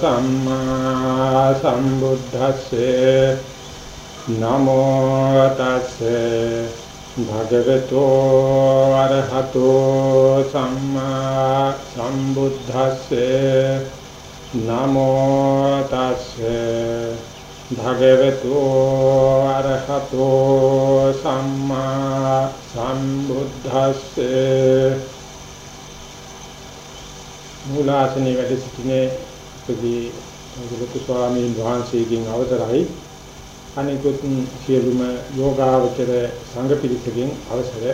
සම්මා සම්බුද්දස්සේ නමෝ තස්සේ භගවතු අරහතෝ සම්මා සම්බුද්දස්සේ නමෝ තස්සේ භගවතු අරහතෝ සම්මා සම්බුද්දස්සේ මූලාසනේ වැඩ සිටිනේ ප්‍රදී ගුරුතු ස්වාමීන් වහන්සේගෙන් අවසරයි. අනිකුත් සියලුම යෝගාවචර සංඝ පිරිසකින් අවසර.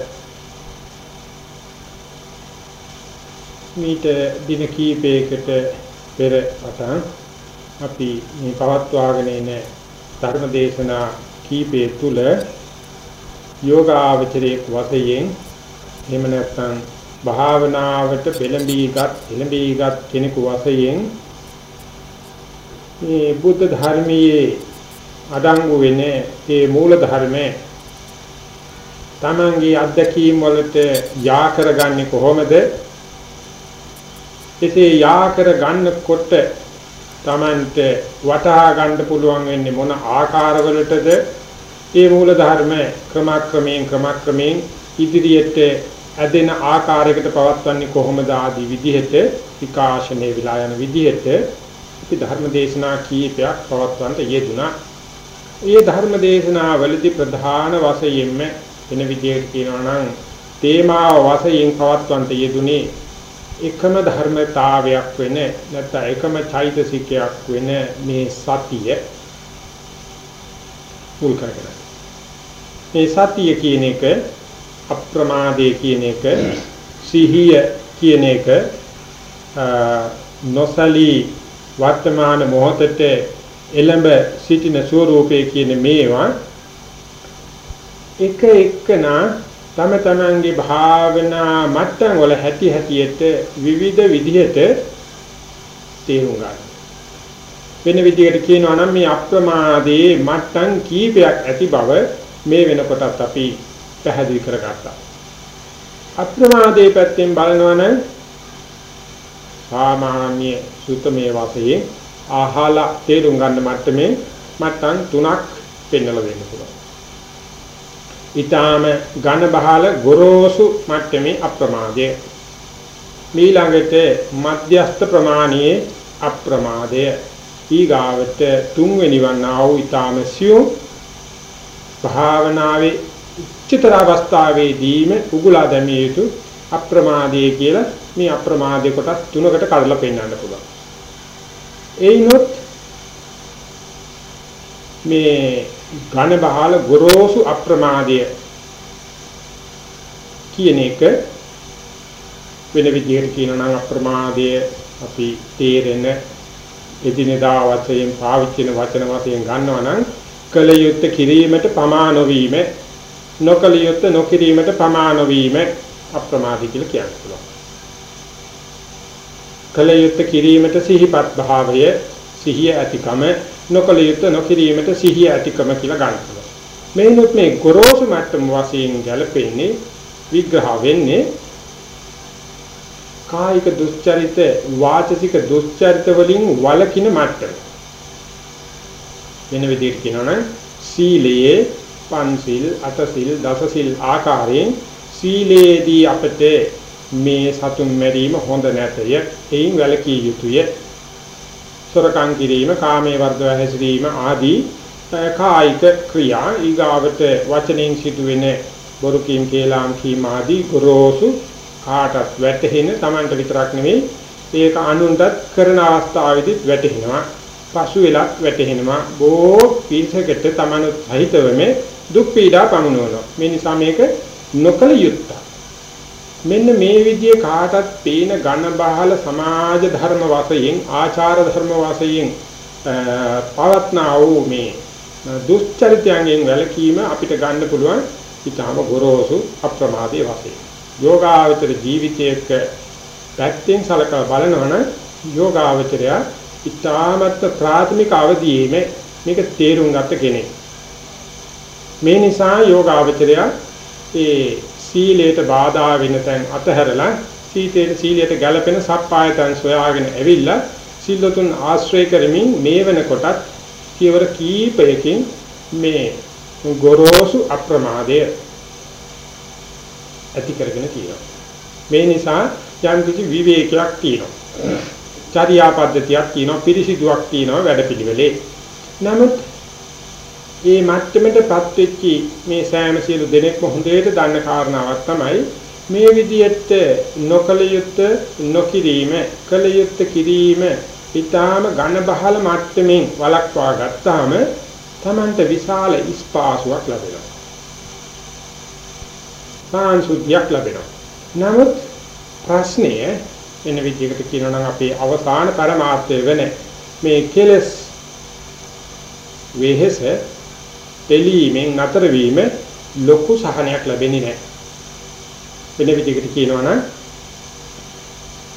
මීට දින කීපයකට පෙර පටන් අපි මේ පවත්වාගෙන එන ධර්ම දේශනා කීපය තුල යෝගාවචරයේ වශයෙන් එහෙම නැත්නම් භාවනාවට පෙළඹීගත් එළඹීගත් කෙනෙකු වශයෙන් මේ බුද්ධ ධර්මයේ අඩංගු වෙන්නේ මේ මූල ධර්මයේ තමන්ගේ අත්දැකීම් වලට යා කරගන්නේ කොහොමද? එසේ යා කරගන්නකොට තමන්ට වටහා ගන්න පුළුවන් වෙන්නේ මොන ආකාරවලටද? මේ මූල ධර්ම ක්‍රමක්‍රමයෙන් ක්‍රමක්‍රමයෙන් ඉදිරියට ඇදෙන ආකාරයකට පවත්වන්නේ කොහොමද ආදී විදිහට විකාශනයේ විලා යන විදිහට අපි ධර්ම දේශනා කීපයක් පවත්වන්නට යෙදුණා. ඒ ධර්ම දේශනා වලදී ප්‍රධාන වශයෙන්ම වෙන විදිහට කියනවා නම් තේමාව වශයෙන් පවත්වන්නට යෙදුනේ එකම ධර්මතාවයක් වෙන නැත්නම් එකම චෛතසිකයක් වෙන මේ සතිය මුල් කරගෙන. මේ සතිය කියන එක අප්‍රමාදයේ කියන එක සිහිය කියන එක නොසලී වර්තමාන මොහොතට එළඹ සිටින ස්වરૂපයේ කියන මේවා එක එකනා තම තමන්ගේ භාවනා මට්ටම් වල හැටි හැටියට විවිධ විදිහට තේරුම් ගන්න. වෙන විදිහකට කියනවා නම් මේ අප්‍රමාදයේ මට්ටම් කීපයක් ඇති බව මේ වෙනකොටත් අපි පැහැදිලි කරගත්තා. අප්‍රමාදයේ පැත්තෙන් බලනවා නම් සාමාන්‍ය සුතමේ වාසයේ ආහලා තේරුම් ගන්න මට්ටමේ මට්ටම් තුනක් පෙන්වලා දෙන්න පුළුවන්. ඊටාම ඝන බහල ගොරෝසු මට්ටමේ අප්‍රමාදය. ඊළඟට මධ්‍යස්ථ ප්‍රමාණයේ අප්‍රමාදය. ඊගාවට තුන්වෙනි වන්නා වූ ඊටාම සියුම් භාවනාවේ උච්චතර අවස්ථාවේදීම උගුලා දැමිය යුතු අප්‍රමාදයේ කියලා මේ අප්‍රමාදයේ කොටස් තුනකට කඩලා පෙන්වන්න පුළුවන්. ඒනොත් මේ ඝන බහල ගොරෝසු අප්‍රමාදය කියන එක වෙන විදිහට කියනවා නම් අප්‍රමාදය අපි තේරෙන එදිනෙදා වශයෙන් පාවිච්චි කරන වචන වශයෙන් ගන්නවා නම් කල යුත්තේ කිරීමට පමා නොවීම නොකල යුත්තේ නොකිරීමට පමා නොවීම අප්‍රමාදී කියලා කියන්න පුළුවන්. කල යුත්තේ කිරීමට සිහිපත් භාවය සිහිය ඇතිකම නොකල යුත්තේ නොකිරීමට සිහිය ඇතිකම කියලා ගන්න පුළුවන්. මේනොත් මේ ගොරෝසු මට්ටම වශයෙන් ගැලපෙන්නේ විග්‍රහ වෙන්නේ කායික දුස්චරිත වාචසික දුස්චරිත වලින් වළකින මට්ටම. වෙන විදිහට කියනවා නම් සීලයේ පන්සිල් අටසිල් දසසිල් ආකාරයෙන් සීලේදී අපට මේ සතුන් මැරීම හොඳ නැතය. එයින් වැළකී යුතුය. සොරකම් කිරීම කාමයේ වර්ධව හැසිරීම ආදී කායික ක්‍රියා ඊගාවට වචනෙන් සිදුවෙන බොරු කීම් කේලාම් කීම් ආදී ගොරෝසු කාටත් වැටහෙන Tamanට විතරක් නෙවෙයි ඒක අනුන්ටත් කරන අවස්ථාවේදීත් වැටහෙනවා. පසු වෙලක් වැටහෙනවා. බෝ පිරිසකට Tamanut සහිතවම දුක් පීඩා පමුණවනවා. මේ නිසා මේක නොකල යුත්තක්. මෙන්න මේ විදිහේ කාටත් පේන ඝන බහල සමාජ ධර්ම වශයෙන් ආචාර ධර්ම වශයෙන් පවත්නා වූ මේ දුස්චරිතයන්ගෙන් වැළකීම අපිට ගන්න පුළුවන්. ඊටම ගොරෝසු අප්‍රමාදයේ වශයෙන්. යෝගාවචර ජීවිතයක පැත්තෙන් සලකලා බලනවනම් යෝගාවචරය ඊටමත් ප්‍රාථමික අවදීයේ මේක තේරුම් ගත කෙනෙක්. මේ නිසා යෝගාවචරය ඒ සීලයට බාධා වෙන තැන් අතහැරලා සීතේට සීලයට ගැළපෙන සප්පායතන් සොයාගෙන ඇවිල්ලා සිල්ලතුන් ආශ්‍රය කරමින් මේ වෙනකොටත් කියවර කීපයකින් මේ ගොරෝසු අප්‍රමාදය ඇති කරගෙන තියෙනවා. මේ නිසා යම් කිසි විවේකයක් තියෙනවා. චර්යා පද්ධතියක් තියෙනවා, පිරිසිදුවක් තියෙනවා වැඩපිළිවෙලේ. නමුත් මේ මට්ටමටපත් වෙච්චි මේ සෑම සියලු දෙනෙක්ම හොඳට දන්න කාරණාවක් තමයි මේ විදිහට නොකල යුත්තේ නොකිරීම, කල යුත්තේ කිරීම ඊටාම ඝන බහල මට්ටමින් වළක්වා ගත්තාම Tamanට විශාල ඉස්පාසුවක් ලැබෙනවා. සාංශුද්ධියක් ලැබෙනවා. නමුත් ප්‍රශ්නය වෙන විදිහකට කියනවා නම් අපේ අවසාන පරමාර්ථය වෙන මේ කෙලස් වෙහෙස දෙලීමෙන් නතර වීම ලොකු සහනයක් ලැබෙන්නේ නැහැ. වෙන විදිහකට කියනවා නම්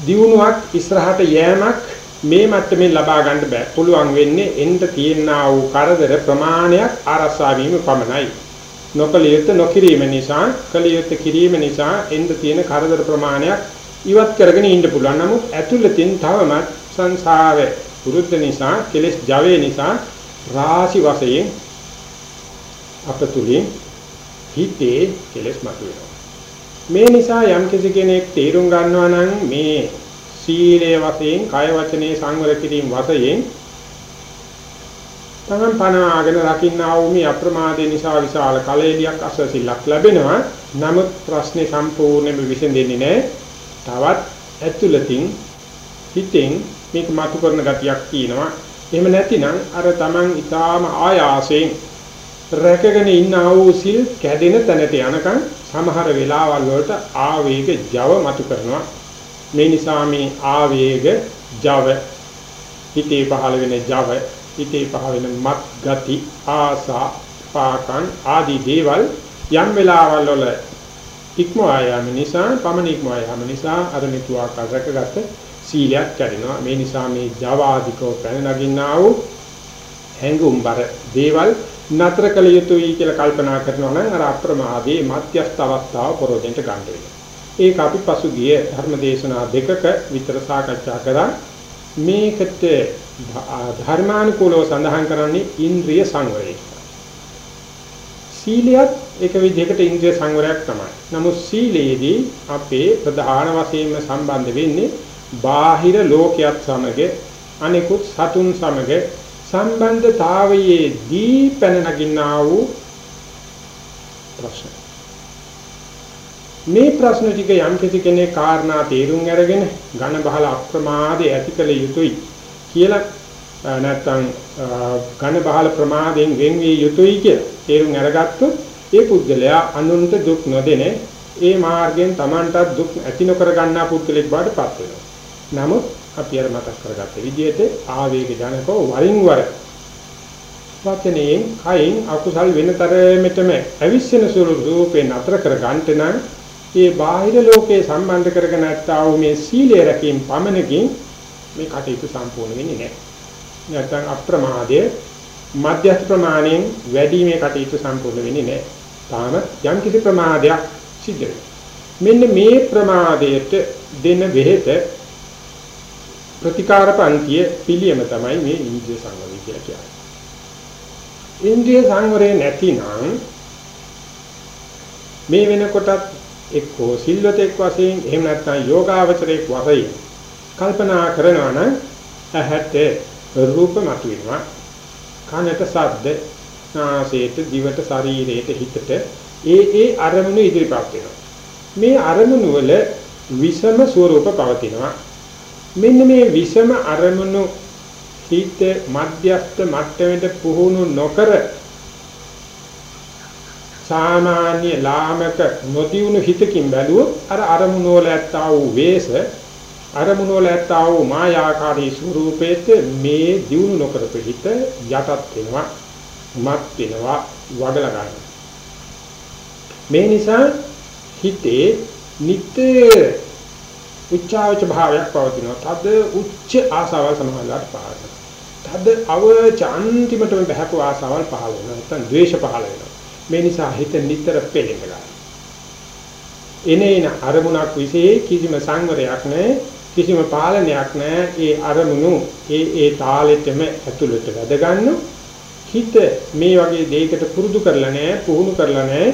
දියුණුවක් ඉස්සරහට යෑමක් මේ මට්ටමින් ලබා ගන්න බෑ. පුළුවන් වෙන්නේ එන්න තියෙනා වූ කරදර ප්‍රමාණයක් ආරසා වීම පමණයි. නොකලියුත් නොකිරීම නිසා, කලියුත් කිරීම නිසා එන්න තියෙන කරදර ප්‍රමාණයක් ඉවත් කරගෙන ඉන්න පුළුවන්. නමුත් ඇතුළතින් තවමත් සංසාරේ පුරුද්ද නිසා, කෙලෙස් ජවයේ නිසා රාශි වශයෙන් අපතුලින් හිතේ කෙලෙස් මතුවෙනවා. මේ නිසා යම් කෙනෙක් තේරුම් ගන්නවා නම් මේ සීලය වශයෙන් කය වචනේ සංවර කිරීම වශයෙන් තමන් පනවාගෙන රකින්නා වූ මේ අප්‍රමාදේ නිසා විශාල කලෙලියක් අසසිලක් ලැබෙනවා. නමුත් ප්‍රශ්නේ සම්පූර්ණයෙන්ම විසඳෙන්නේ නැහැ. තවත් ඇතුළතින් හිතෙන් මේක මතු කරන ගතියක් තියෙනවා. එහෙම නැතිනම් අර තමන් ඊටාම ආයාසයෙන් රැකගෙන ඉන්න ආවෝ සිල් කැඩෙන තැනට යනකම් සමහර වෙලාවල් වලට ආවේග ජව මතු කරනවා. මේ නිසා මේ ආවේග ජව හිතේ පහළ වෙන ජව හිතේ පහළ වෙන මත් ගති ආසා පාකන් ආදී දේවල් යම් වෙලාවල් වල ඉක්මවා යාම නිසා පමණ ඉක්මවා යාම නිසා අර නිතුආ කරකගත සීලයක් කැඩෙනවා. මේ නිසා මේ ජව ආදිකෝ පැන නගින්නා වූ හැඟුම්බර දේවල් නතර කළ යුතුයි කියලා කල්පනා කරනවා නම් අර අප්‍රමාදයේ මධ්‍යස්ථ අවස්ථාව පරෝදෙන්ට ගන්න වෙනවා ඒක අපි පසුගිය ධර්මදේශනා දෙකක විතර සාකච්ඡා කරා මේකට ධර්මානුකූලව සඳහන් කරන්නේ ඉන්ද්‍රිය සංවරය. සීලියත් එක විදිහකට ඉන්ද්‍රිය සංවරයක් තමයි. නමුත් සීලයේදී අපේ ප්‍රධාන වශයෙන්ම සම්බන්ධ වෙන්නේ බාහිර ලෝකයක් සමග අනිකුත් සතුන් සමග සම්බන්ධතාවයේදී පැන නගින්නා වූ ප්‍රශ්න. මේ ප්‍රශ්න ටික යම් කිසි කෙනෙක් කාරණා තේරුම් අරගෙන ඝන බහල අප්‍රමාදයේ ඇති කළ යුතුයි කියලා නැත්නම් ඝන බහල ප්‍රමාදයෙන් වෙන් විය යුතුයි කියලා තේරුම් අරගත්තොත් ඒ පුද්ගලයා අනුන්ට දුක් නොදෙන ඒ මාර්ගයෙන් Tamanටත් දුක් ඇති නොකර ගන්නා පුද්ගලෙක් බවට පත් වෙනවා. නමුත් අපි අර මතක් කරගත්ත විදිහට ආවේග ජනකව වරින් වර වචනයෙන් කයින් අකුසල් වෙනතරමෙතම අවිස්සන ස්වරූපේ නතර කර ගන්නට නම් ඒ බාහිර ලෝකයේ සම්බන්ධ කරගෙන නැත්තා වූ මේ සීලය රැකීම පමණකින් මේ කටයුතු සම්පූර්ණ වෙන්නේ නැහැ. නැත්නම් අප්‍රමාදයේ මධ්‍යස්ථ ප්‍රමාණයෙන් වැඩි මේ කටයුතු සම්පූර්ණ වෙන්නේ නැහැ. තාම යම් කිසි ප්‍රමාදයක් සිද්ධ මෙන්න මේ ප්‍රමාදයට දෙන වෙහෙත ප්‍රතිකාර පන්තිය පිළියම තමයි මේ ඉන්ද්‍රිය සංවරය කියලා කියන්නේ. ඉන්ද්‍රිය සංවරය නැතිනම් මේ වෙනකොටත් එක්කෝ සිල්වතෙක් වශයෙන් එහෙම නැත්නම් යෝගාවචරයක් වශයෙන් කල්පනා කරනවා නම් ඇහැට රූප මතුවෙනවා. කනට ශබ්ද නාසයට දිවට ශරීරයට හිතට ඒ ඒ අරමුණු ඉදිරිපත් වෙනවා. මේ අරමුණු වල විෂම ස්වરૂප පවතිනවා. මෙන්න මේ විෂම අරමුණු හිත මධ්‍යස්ථ මට්ටමට පුහුණු නොකර සාමාන්‍ය ලාමක නොදියුණු හිතකින් බැලුවොත් අර අරමුණ වල ඇත්තා වූ වේස අරමුණ වල ඇත්තා වූ මායාකාරී ස්වરૂපේත් මේ දියුණු නොකරපු හිත යටත් වෙනවා මත් වෙනවා වඩලා ගන්නවා. මේ නිසා හිතේ නිතර උච්චාවච භාවයක් පවතිනවා තද උච්ච ආසාවල් සමානලාට පහළ වෙනවා තද අවච අන්තිමටම බහපු ආසාවල් පහළ වෙනවා නැත්නම් ද්වේෂ පහළ වෙනවා මේ නිසා හිත නිතර පෙළෙන්න ගන්නවා. එනේන අරමුණක් විශේෂ කිසිම සංවරයක් නැහැ. කිසිම පාලනයක් නැහැ. ඒ අරමුණු ඒ ඒ තාලෙටම ඇතුළට වැඩ ගන්න. හිත මේ වගේ දෙයකට පුරුදු කරලා නැහැ, පුහුණු කරලා නැහැ,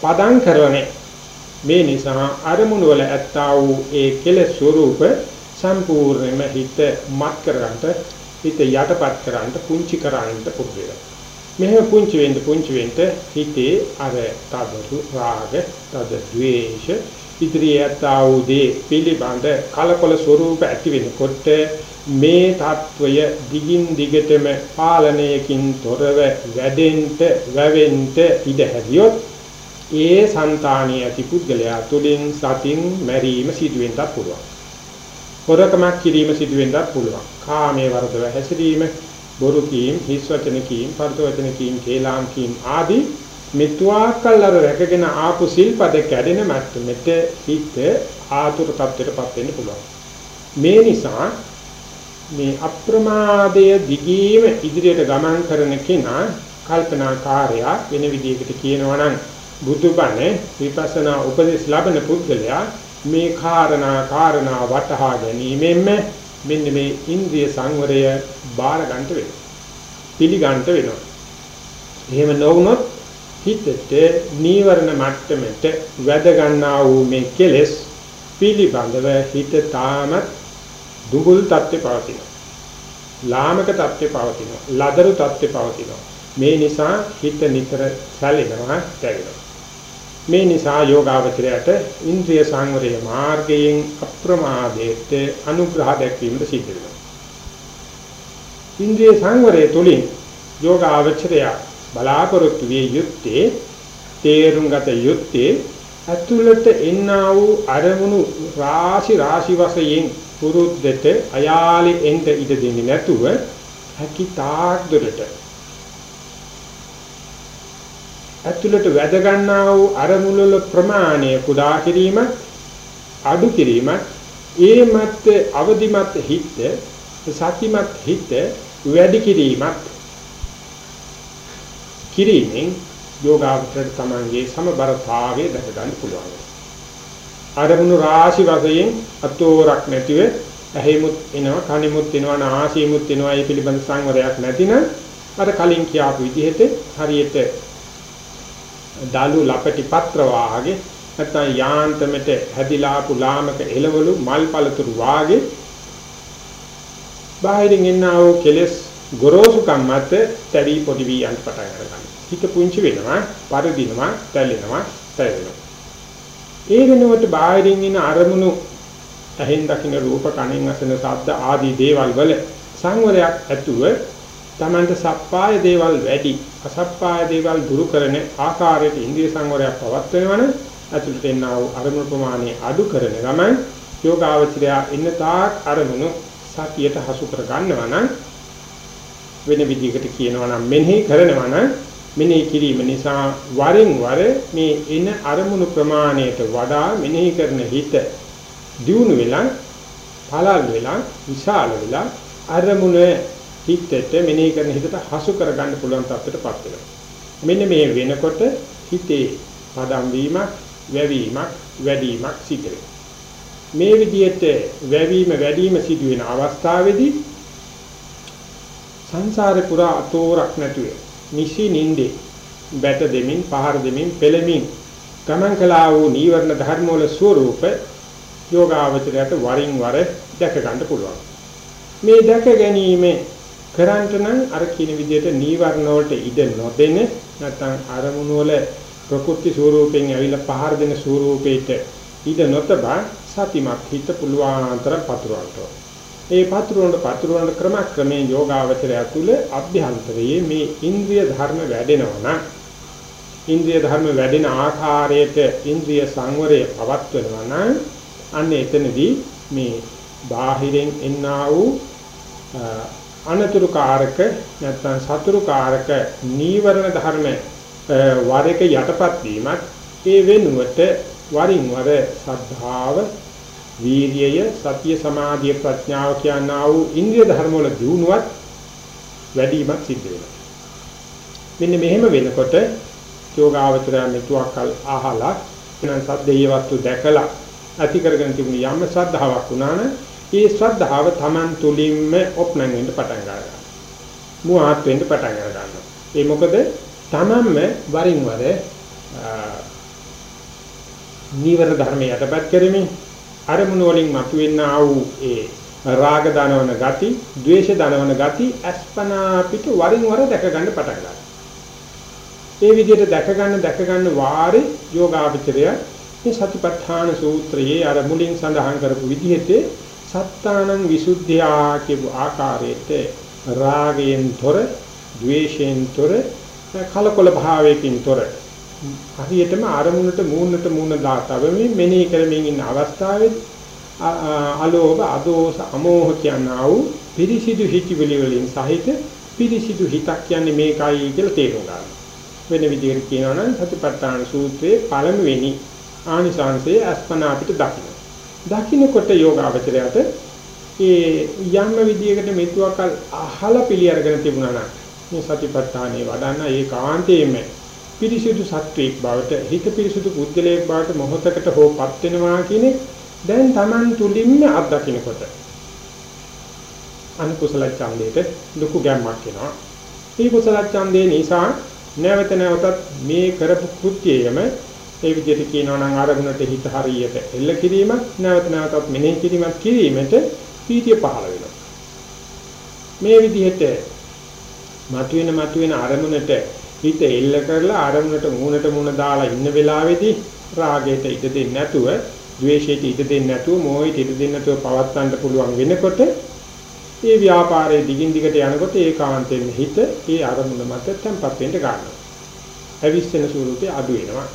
පදම් කරලා නැහැ. මේ නිසා අරමුණු වල ඇත්තා වූ ඒ කෙලෙස් ස්වરૂප සම්පූර්ණයෙන්ම හිත මත් කරගන්නට හිත යටපත් කරන්නට පුංචි කරන්නට පුරුදු වෙනවා. මෙහෙම පුංචි වෙන්න පුංචි වෙන්න හිතේ අර තදු රාග, තද ද්වේෂ, ඉදිරියේ ඇත්තා වූ දේ පිළිබඳ කලකොල ස්වરૂප ඇති වෙනකොට මේ తত্ত্বය දිගින් දිගටම පාලනයකින් තොරව වැඩෙන්න, වැවෙන්න ඉඩ හැදියොත් ඒ సంతානිය ඇති පුද්ගලයා තුළින් සතින් මැරීම සිදුවෙන්නත් පුළුවන්. හොරකමක් කිරීම සිදුවෙන්නත් පුළුවන්. කාමයේ වරදව හැසිරීම, බොරු කීම්, හිස් වචන කීම්, පරත වචන කීම්, කේලාම් කීම් ආදී මෙතුආකල් අර රැකගෙන ආපු සිල්පද කැඩෙන මට්ටමෙට හිත ආතුර තත්ත්වයටපත් වෙන්න පුළුවන්. මේ නිසා මේ අප්‍රමාදය දිගීම ඉදිරියට ගමන් කරන කෙනා කල්පනාකාරයා වෙන විදිහකට කියනවා නම් බුදුබණ විපස්සනා උපදෙස් ලබන පුද්ගලයා මේ කාරණා කාරණා වටහා ගැනීමෙන්ම මෙන්න මේ ඉන්ද්‍රිය සංවරය බාර ගන්නට වෙනවා. පිළිගන්නට වෙනවා. එහෙම නොවුනොත් හිතට නීවරණ මට්ටමට වැද ගන්නා වූ මේ කෙලෙස් පිළිබඳව හිත තාමත් දුඟුල් තත්ත්වේ පවතිනවා. ලාමක තත්ත්වේ පවතිනවා. ලදරු තත්ත්වේ පවතිනවා. මේ නිසා හිත නිතර සැලෙනවා, දැවෙනවා. මේ නිසා යෝගාවචරයට ඉන්ද්‍රිය සංවරයේ මාර්ගයෙන් අප්‍රමාදයට අනුග්‍රහ දැක්වීමට සිද්ධ වෙනවා. ඉන්ද්‍රිය සංවරයේ තුලින් යෝගාවචරය බලාපොරොත්තු විය යුත්තේ තේරුම් ගත යුත්තේ අතුලට එන්නා වූ අරමුණු රාශි රාශි වශයෙන් පුරුද්දට අයාලි එන්න ඉඩ දෙන්නේ නැතුව හැකි තාක් දුරට ඇතුළට වැද ගන්නා වූ අරමුණු වල ප්‍රමාණය කුඩා කිරීම අඩු කිරීම ඒ මත අවදිමත් හිත සතිමත් හිත වැඩි කිරීමත් කිරීමෙන් යෝගාවචර තමන්ගේ සමබරතාවය දැක ගන්න පුළුවන්. අරමුණු රාශි වශයෙන් අතෝරක් නැතිව ඇහිමුත් එනවා කනිමුත් එනවා නාසයමුත් එනවා මේ පිළිබඳ සංවරයක් නැතිනම් අර කලින් කියාපු විදිහට හරියට දලු ලපටි පත්‍ර වාගේ නැත්නම් යාන්තමට හැදිලාපු ලාමක එළවලු මල් පළතුරු වාගේ බාහිරින් එන්නා වූ කෙලස් ගොරෝසුකම් මත තැවි පොඩි වී යන්න පටන් ගන්නවා. හිත පුංචි වෙනවා, පරිදිනවා, තැලෙනවා, තැවෙනවා. ඒ වෙනුවට බාහිරින් එන අරමුණු ඇහෙන් දකින්න රූප කණෙන් අසන ශබ්ද ආදී දේවල් වල සංවරයක් ඇතුව තමන්ට සප්පාය දේවල් වැඩි අසප්පාය දේවල් දුරු කරන ආකාරයට ඉන්ද්‍රිය සංවරයක් පවත්වනවන ඇතුළට එන්නා වූ අරමුණු ප්‍රමාණය අඩු කරන ගමන් යෝගාවචරය ඉන්න තාක් අරමුණු සතියට හසු කර ගන්නවා නම් වෙන විදිහකට කියනවා නම් මෙනෙහි කරනවා නම් මෙනෙහි කිරීම නිසා වරින් වර මේ එන අරමුණු ප්‍රමාණයට වඩා මෙනෙහි කරන හිත දියුණු වෙලා පළල් වෙලා විශාල වෙලා අරමුණ හිතට මෙනෙහි කරන හිතට හසු කරගන්න පුළුවන් තත්ත්වයටපත් වෙනවා. මෙන්න මේ වෙනකොට හිතේ පදම් වීමක්, වැවීමක්, වැඩිවීමක් සිදු මේ විදිහට වැවීම වැඩිවීම සිදු වෙන අවස්ථාවේදී සංසාරේ පුරා අතෝරක් නැතුව නිසි නින්දේ බැට දෙමින් පහර දෙමින් පෙළමින් ගමන් කළා වූ නීවරණ ධර්ම වල ස්වરૂප යෝගාවචරයට වරින් වර දැක ගන්න පුළුවන්. මේ දැක ගැනීමේ කරන්ට නම් අර කියන විදිහට නීවරණ වලට ඉඩ නොදෙන නැත්නම් අරමුණු වල ප්‍රකෘති ස්වරූපයෙන් ඇවිල්ලා පහර දෙන ස්වරූපේට ඉඩ නොතබා සතිමත් හිත පුළුවන්තර පතුරවන්න. ඒ පතුරවන පතුරවන ක්‍රමක්‍රමයෙන් යෝගාවචරය තුළ අභ්‍යන්තරයේ මේ ඉන්ද්‍රිය ධර්ම වැඩෙනවා නම් ඉන්ද්‍රිය ධර්ම වැඩෙන ආකාරයට ඉන්ද්‍රිය සංවරය පවත්වනවා නම් අන්න එතනදී මේ බාහිරෙන් එන්නා වූ අනතුරු කාරක නැත්නම් සතුරු කාරක නීවරණ ධර්ම වර එක යටපත් වීමත් ඒ වෙනුවට වරින් වර සද්ධාව වීර්යය සතිය සමාධිය ප්‍රඥාව කියනා වූ ඉන්ද්‍රිය ධර්ම වල දියුණුවත් වැඩිමත් සිද්ධ වෙනවා. මෙන්න මෙහෙම වෙනකොට යෝගාවචරය මෙතුවක්කල් අහලා එනම් සද්දේය වස්තු දැකලා ඇති කරගෙන තිබුණ යම් ශ්‍රද්ධාවක් වුණා නම් ඒ ශ්‍රද්ධාව Taman තුලින්ම ඔප්නන් වෙන්න පටන් ගන්නවා. මුවාත් වෙන්න පටන් ගන්නවා. ඒ මොකද Tamanම වරින් වර නීවර ධර්මයේ යටපත් කරමින් අරමුණු වලින් මතුවෙන ආ වූ ඒ රාග දනවන ගති, ද්වේෂ දනවන ගති අස්පනා පිට වරින් වර දැක ගන්න පටන් ගන්නවා. ඒ විදිහට දැක ගන්න දැක ගන්න වාරේ යෝගාචරය මේ සතිපට්ඨාන සූත්‍රයේ අර මුලින් සඳහන් කරපු විදිහට සත්තානං විසුද්ධියා කියපු ආකාරයට රාගයෙන් තොර, ද්වේෂයෙන් තොර, කලකොල භාවයකින් තොර හරියටම අරමුණට මූණට මූණ දාතව මේ මෙනෙහි කරමින් ඉන්න අවස්ථාවේදී අලෝභ අදෝස අමෝහ කියනා වූ පිරිසිදු හිතිවිලි වලින් සහිත පිරිසිදු හිතක් කියන්නේ මේකයි කියලා තේරුම් ගන්න. වෙන විදිහකට කියනවා නම් සතිපට්ඨාන සූත්‍රයේ පළමුවෙනි ආනිසංසයේ අස්පනා අපිට දකින්න. දකින්නකොට යෝගාවචරයට ඒ යම් විදියකට මෙතුවකල් අහලා පිළි අරගෙන තිබුණා නම් මේ සතිපට්ඨානේ වඩන්න ඒකාන්තයෙන්ම පිරිසිදු සත්වයක් බවට හිත පිරිසිදු පුද්ගලයෙක් බවට මොහොතකට හෝපත් වෙනවා කියන්නේ දැන් Taman තුලින්ම අත්දකින්නකොට අනුකුසල ඡන්දයට ලොකු ගැම්මක් එනවා. මේ කුසල ඡන්දේ නිසා නැවත නැවතත් මේ කරපු කෘත්‍යයම ඒ විදිහට කියනවා නම් ආරමුණට හිත හරියට එල්ල කිරීමක් නැවත නැවතත් මෙනෙහි කිරීමක් කිරීමට පීතිය පහළ වෙනවා. මේ විදිහට මතුවෙන මතුවෙන ආරමුණට හිත එල්ල කරලා ආරමුණට මූණට මූණ දාලා ඉන්න වෙලාවේදී රාගයට ඉඩ දෙන්නේ නැතුව ද්වේෂයට ඉඩ දෙන්නේ නැතුව මොහොතට ඉඩ දෙන්නේ නැතුව පවත්වන්න පුළුවන් වෙනකොට ඒ ව්‍යාපාරයේ දිගින් දිගට යනකොට ඒකාන්තයෙන් හිත ඒ අරමුණ මත තැම්පත් වෙන්න ගන්නවා. අවිස්සන ස්වරූපේ අඩු වෙනවා.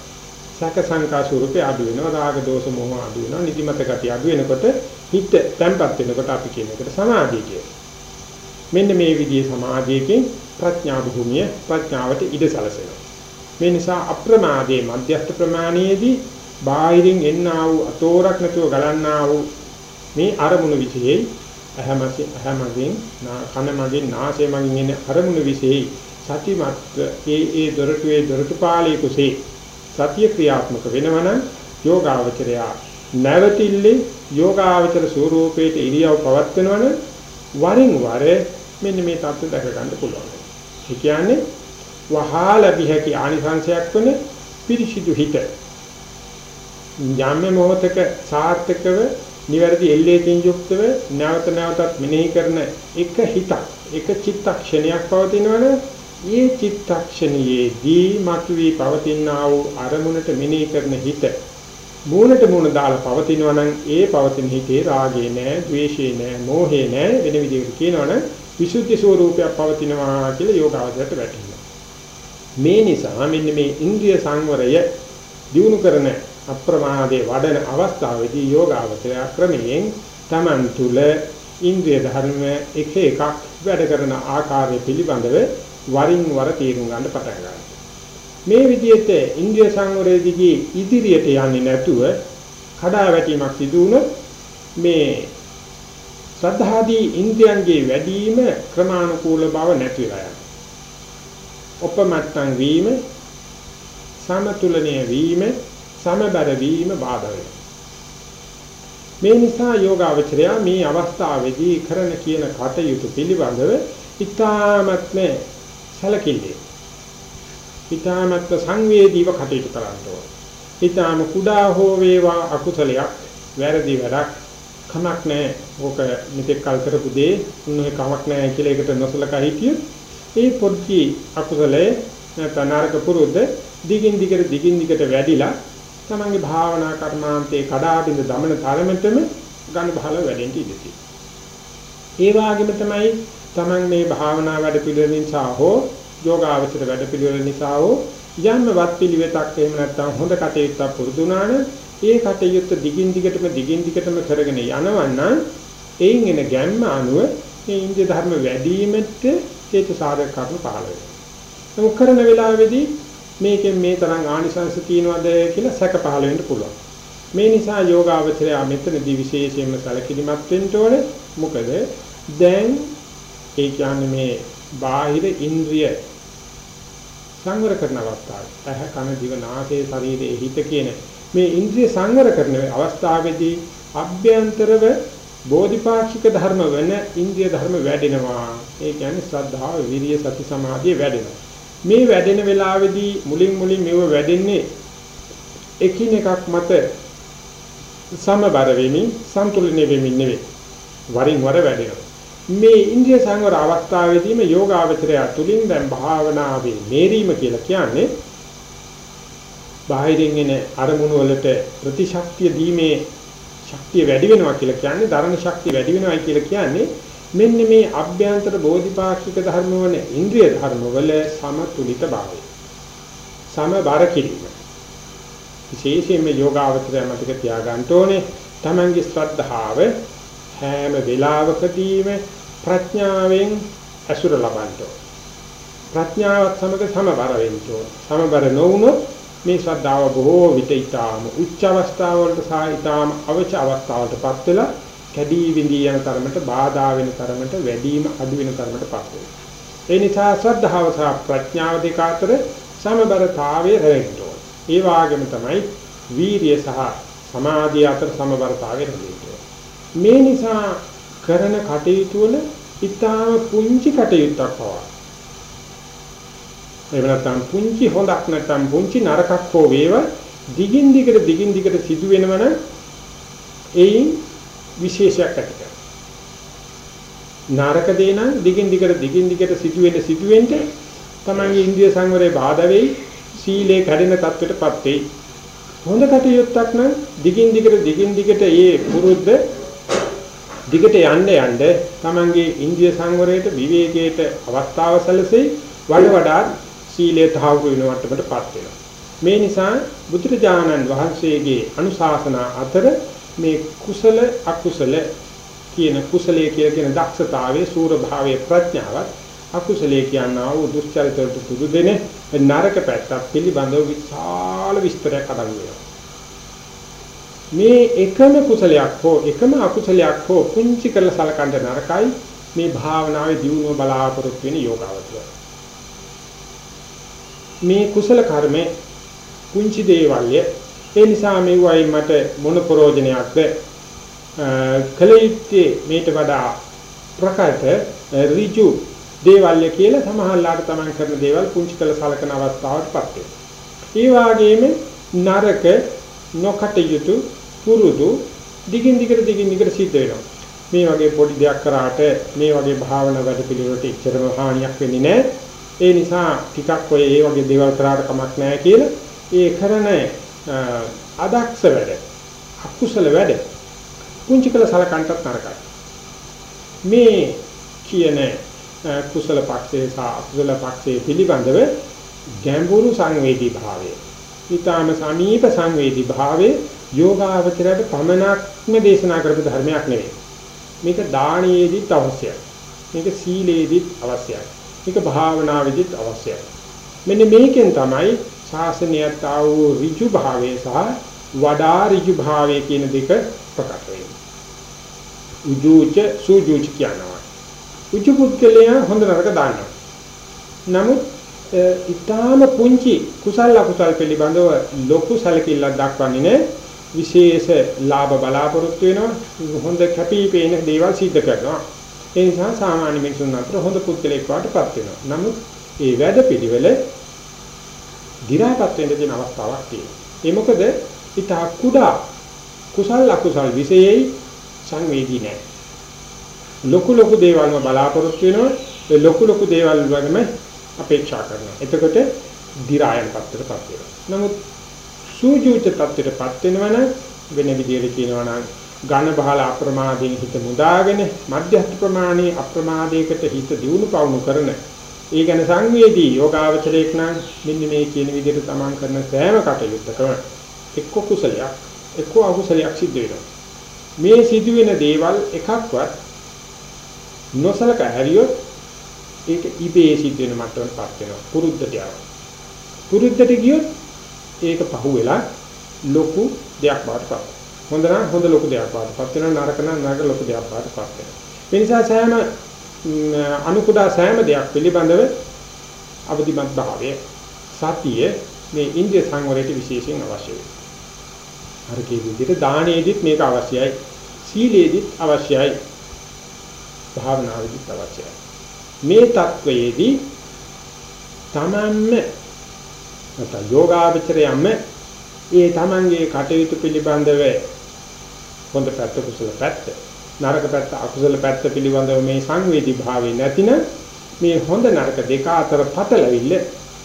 සැක සංකා ස්වරූපේ අඩු වෙනවා. රාග දෝෂ මොහ අඩු වෙනවා. නිදිමත ගතිය අඩු වෙනකොට හිත තැම්පත් වෙනකොට අපි කියන එකට සමාධිය කියනවා. මෙන්න මේ විදිහේ සමාධියකින් ප්‍රඥා භූමිය ප්‍රඥාවට ඉඩ සැලසෙනවා. මේ නිසා අප්‍රමාදයේ මධ්‍යස්ථ ප්‍රමාණයේදී බාහිරින් එන්නා වූ අතෝරක් නැතුව ගලන්නා වූ මේ අරමුණු විශේෂයි අහමසි අහමගින් කන මගින් නාසය මගින් එන අරමුණු විශේෂයි සතිමත් ඒ ඒ දොරටුවේ දොරටුපාලී කුසේ සතිය ක්‍රියාත්මක වෙනවනම් යෝගාවචරය නැවතිල්ලේ යෝගාවචර ස්වરૂපේට ඉරියව් පවත්වනවනම් වරින් වර මෙන්න මේ தත්ත්ව දැක ගන්න පුළුවන්. ඒ කියන්නේ වහා ලැබිය හැකි ආනිසංශයක් වන පිරිසිදු හිත යම් මොහතක සාර්ථකව නිවැරදි එල්ලේකින් යුක්තව නැවත නැවතත් මෙනෙහි කරන එක හිතක් එක චිත්තක්ෂණයක් පවතිනවනේ ඒ චිත්තක්ෂණයේදී මතුවී පවතිනා වූ අරමුණට මෙනෙහි කරන හිත මූණට මූණ දාලා පවතිනවා නම් ඒ පවතින හිතේ රාගේ නැහැ, ద్వේෂේ නැහැ, මෝහේ නැහැ වෙන විදිහකට කියනවනම් විසුද්ධි ස්වરૂපයක් පවතිනවා කියලා යෝගාවචරයට වැටහෙනවා. මේ නිසා මෙන්න මේ ඉන්ද්‍රිය සංවරය දිනු කරන අප්‍රමාදයේ වඩන අවස්ථාවේදී යෝගාවචරය ක්‍රමයෙන් Taman තුල ඉන්ද්‍රිය ධර්ම එක එකක් වැඩ කරන ආකාරය පිළිබඳව වරින් වර තේරුම් ගන්න පටන් ගන්නවා. මේ විදිහට ඉන්ද්‍රිය සංවරයේදී ඉදිරියට යන්නේ නැතුව කඩා වැටීමක් සිදු වුණොත් මේ ශ්‍රද්ධාදී ඉන්ද්‍රියන්ගේ වැඩිම ක්‍රමානුකූල බව නැති වෙලා යනවා. ඔපමත්තන් වීම සමතුලනීය වීම සමබර වීම බාධා වෙනවා. මේ නිසා යෝගාවචරය මේ අවස්ථාවේදී කරන කියන කටයුතු පිළිබඳව ඊ සැලකිල්ලේ. ඊටාමත්ව සංවේදීව කටයුතු කරන්න ඕන. ඊටාම කුඩා හෝ වේවා අකුසලයක්, වැරදි වැඩක් කමක් නැහැ. ඕක මෙතෙක් කල් කරපු දේ උන්නේ කමක් නැහැ කියලා ඒකට නොසලකා හිටියොත් ඒ පොඩ්ඩි අකුසලයේ නැත්නම් නරක පුරුද්ද දිගින් දිගට දිගින් දිගට වැඩිලා තමන්ගේ භාවනා කර්මාන්තේ කඩාබිඳ දමන තරමටම ගන්න බහල වැඩෙන්න ඉඩ තියෙනවා. ඒ වගේම තමයි තමන් මේ භාවනා වැඩ පිළිවෙල නිසා හෝ යෝගාවචර වැඩ පිළිවෙල නිසා හෝ යම්වත් පිළිවෙතක් එහෙම නැත්නම් හොඳ කටයුත්තක් පුරුදුනාන ඒ කටයුත්ත දිගින් දිගටම දිගින් දිගටම කරගෙන යනවනම් එයින් එන ගැම්ම අනුව මේ ඉන්දිය ධර්ම වැඩිවීමට හේතු සාධක කරුණු පහළ වෙනවා. නමුත් කරන වෙලාවේදී මේකෙන් මේ තරම් ආනිසංශ තියනවද කියලා සැක පහළ වෙන්න පුළුවන්. මේ නිසා යෝගාවචරය මෙතනදී විශේෂයෙන්ම සැලකිලිමත් වෙන්න ඕනේ. මොකද දැන් ඒ කියන්නේ මේ බාහිර ඉන්ද්‍රිය සංවර කරන අවස්ථාව. ඇහ කන දිව නාසය ශරීරයේ හිත කියන මේ ඉන්ද්‍රිය සංවර කරන අවස්ථාවේදී අභ්‍යන්තරව බෝධිපාක්ෂික ධර්ම වෙන ඉන්ද්‍රිය ධර්ම වැඩෙනවා. ඒ කියන්නේ ශ්‍රද්ධාව, විරිය, සති, සමාධිය වැඩෙනවා. මේ වැඩෙන වෙලාවේදී මුලින් මුලින් මේව වැඩෙන්නේ එකිනෙකක් මත සමබර වෙමින් සන්තුලනය වෙමින් නෙවෙයි. වරින් වර වැඩෙනවා. මේ ඉන්ද්‍රිය සංවර අවස්ථාවේදීම යෝගාවචරය තුලින් දැන් භාවනාවේ මේරීම කියලා කියන්නේ බාහිරින් එන අරමුණු වලට ප්‍රතිශක්තිය දීමේ ශක්තිය වැඩි වෙනවා කියලා කියන්නේ ධර්ම ශක්තිය වැඩි වෙනවායි කියලා කියන්නේ මෙන්න මේ අභ්‍යන්තර බෝධිපාක්ෂික ධර්ම වන ඉන්ද්‍රිය ධර්ම වල සමතුලිත භාවය. සමබර කිරීම. විශේෂයෙන්ම යෝගාවචරය මතක තියාගන්න ඕනේ තමන්ගේ ශ්‍රද්ධාව හැම වෙලාවකදීම ප්‍රඥාවෙන් අසුර ලබන්න ප්‍රඥාවත් සමග සමබර වෙන්න ඕන සමබර නොවුනොත් මේ ශ්‍රද්ධාව බොහෝ විට ඊටාම උච්ච අවස්ථාවලට සහ ඊටාම අවච අවස්ථාවලටපත් වෙලා කැඩී විඳී යන තරමට බාධා වෙන තරමට වැඩිම අඩු වෙන තරමටපත් වෙනවා. ඒ නිසා ශ්‍රද්ධාව සහ ප්‍රඥාව දෙක අතර සමබරතාවය රැඳෙන්න ඕන. ඒ වාගේම තමයි වීරිය සහ සමාධිය අතර සමබරතාවය රැඳෙන්න මේ නිසා කරන කටයුතු වල ඊටාම පුංචි කටයුත්තක් පවා එහෙම නැත්නම් පුංචි හොඳක් නැත්නම් පුංචි නරකක් හෝ වේවා දිගින් දිගට දිගින් දිගට සිදු වෙනවන ඒයින් විශේෂයක් ඇති කරනවා. නරක දේ නම් දිගින් දිගට දිගින් දිගට සිදු වෙන සිදුවෙන්න තමන්ගේ ඉන්ද්‍රිය සංවරයේ බාධා වෙයි සීලේ කැඩෙන තත්ත්වයටපත් වෙයි. හොඳ කටයුත්තක් නම් දිගින් දිගට දිගින් දිගට ඒ පුරුද්ද දිගට යන්න යන්න තමන්ගේ ඉන්ද්‍රිය සංවරයට විවේකයට අවස්ථාව සැලසෙයි වඩ වඩා සීලය තහවුරු වෙන මට්ටමටපත් වෙනවා. මේ නිසා බුදුරජාණන් වහන්සේගේ අනුශාසනා අතර මේ කුසල අකුසල කියන කුසලයේ කියලා කියන දක්ෂතාවයේ සූර භාවයේ ප්‍රඥාවත් අකුසලයේ කියනවා වූ දුස්චරිතවලට පුදු දෙන නරක පැත්තක් පිළිබඳව විශාල විස්තරයක් අඩංගු වෙනවා. මේ එකම කුසලයක් හෝ එකම අකුසලයක් හෝ පුංචි කරලා සලකන්න නරකයි මේ භාවනාවේ දියුණුව බලාපොරොත්තු වෙන යෝගාවචරය. මේ කුසල කර්මේ කුංචි දේවල්ය ඒ නිසා මෙවයි මට මොන ප්‍රයෝජනයක්ද කලිතේ මේට වඩා ප්‍රකට ඍජු දේවල්ය කියලා සමහරලාට තමන් කරන දේවල් පුංචි කළ සලකන අවස්ථාවටපත් වෙනවා. ඒ වගේම නරක නොකටයුතු පුරුදු දිගින් දිගට දිගින් දිගට සිද්ධ වෙනවා. මේ වගේ පොඩි දෙයක් කරාට මේ වගේ භාවනා වැඩ පිළිවෙලට ඉච්චරම හානියක් වෙන්නේ නැහැ. ඒ නිසා ටිකක් ඔය ඒ වගේ දේවල් කරාට කමක් නැහැ කියලා ඒ කරන අදක්ෂ වැඩ අකුසල වැඩ පුංචි කළ සලකන්ටත් නරකයි. මේ කියන කුසල පක්ෂේ සහ අකුසල පක්ෂේ පිළිබඳව ගැඹුරු සංවේදී භාවය. ඊටාම සමීප සංවේදී භාවයේ යෝගාවචරයට පමණක්ම දේශනා කරපු ධර්මයක් නෙවෙයි. මේක දානයේදීත් අවශ්‍යයි. මේක සීලේදීත් අවශ්‍යයි. ඒක භාවනාවේදීත් අවශ්‍යයි. මෙන්න මේකෙන් තමයි ශාසනයත් ආ වූ ඍජු භාවයේ සහ වඩා ඍජු භාවයේ කියන දෙක ප්‍රකට වෙන්නේ. උජුච සුජුච කියනවා. උජු පුද්ගලයා හොඳ නරක දාන්නවා. නමුත් ඊටාම පුංචි කුසල අකුසල පිළිබඳව ලොකු සැලකිල්ලක් දක්වන්නේ නැහැ. විශේෂ ලාභ බලාපොරොත්තු වෙනවා. හොඳ කැපිපේන දේවල් සිද්ධ කරනවා. ඒ නිසා සාමාන්‍ය මිනිසුන් අතර හොඳ පුද්ගලෙක් වාටපත් වෙනවා. නමුත් ඒ වැඩ පිළිවෙල දිරාපත් වෙන්න තියෙන අවස්ථාවක් තියෙනවා. ඒ මොකද ඊට කුඩා කුසල් අකුසල් විශේෂයි සංවේදී නැහැ. ලොකු ලොකු දේවල්ම බලාපොරොත්තු වෙනවා. ඒ ලොකු ලොකු දේවල් වගේම අපේක්ෂා කරනවා. එතකොට දිරායන්පත්තරපත් වෙනවා. නමුත් සූජූත තත්ත්වයටපත් වෙනවනම් වෙන විදිහට කියනවා නම් ඝන බහල අප්‍රමාදයෙන් හිත මුදාගෙන මධ්‍යස්ථ ප්‍රමාණයේ අප්‍රමාදයකට හිත දියුණු පවුණු කරන. ඒ ගැන සංවේදී යෝගාවචරයක් නම් මෙන්න මේ කියන විදිහට තමන් කරන සෑම කටයුත්තකම එක්ක කුසලයක් එක්ක අකුසලයක් සිද්ධ වෙනවා. මේ සිදුවෙන දේවල් එකක්වත් නොසලක හැරියොත් ඒක ඉබේ සිද්ධ වෙන මට්ටමටපත් වෙනවා. පුරුද්දට යනවා. පුරුද්දට ගියොත් ඒක පහුවෙලා ලොකු දෙයක් බවට පත් හොඳ නම් හොඳ ලොකු දෙයක් බවට පත් වෙනවා නරක නම් නරක ලොකු දෙයක් බවට පත් වෙනවා. ඒ නිසා සෑම අනුකුඩා සෑම දෙයක් පිළිබඳව අවදිමත් භාවය සතිය මේ ඉන්ද්‍රිය සංවරයට විශේෂයෙන් අවශ්‍යයි අර කී විදිහට දානයේදීත් මේක අවශ්‍යයි සීලයේදීත් අවශ්‍යයි භාවනාවේදීත් අවශ්‍යයි. මේ தത്വයේදී තමන්ම නැත්නම් යෝගාවචරයම ඒ තමන්ගේ කටයුතු පිළිබඳව හොඳ පැත්ත කුසල පැත්ත නරක පැත්ත අකුසල පැත්ත පිළිබඳව මේ සංවේදී භාවය නැතින මේ හොඳ නරක දෙක අතර පතලවිල්ල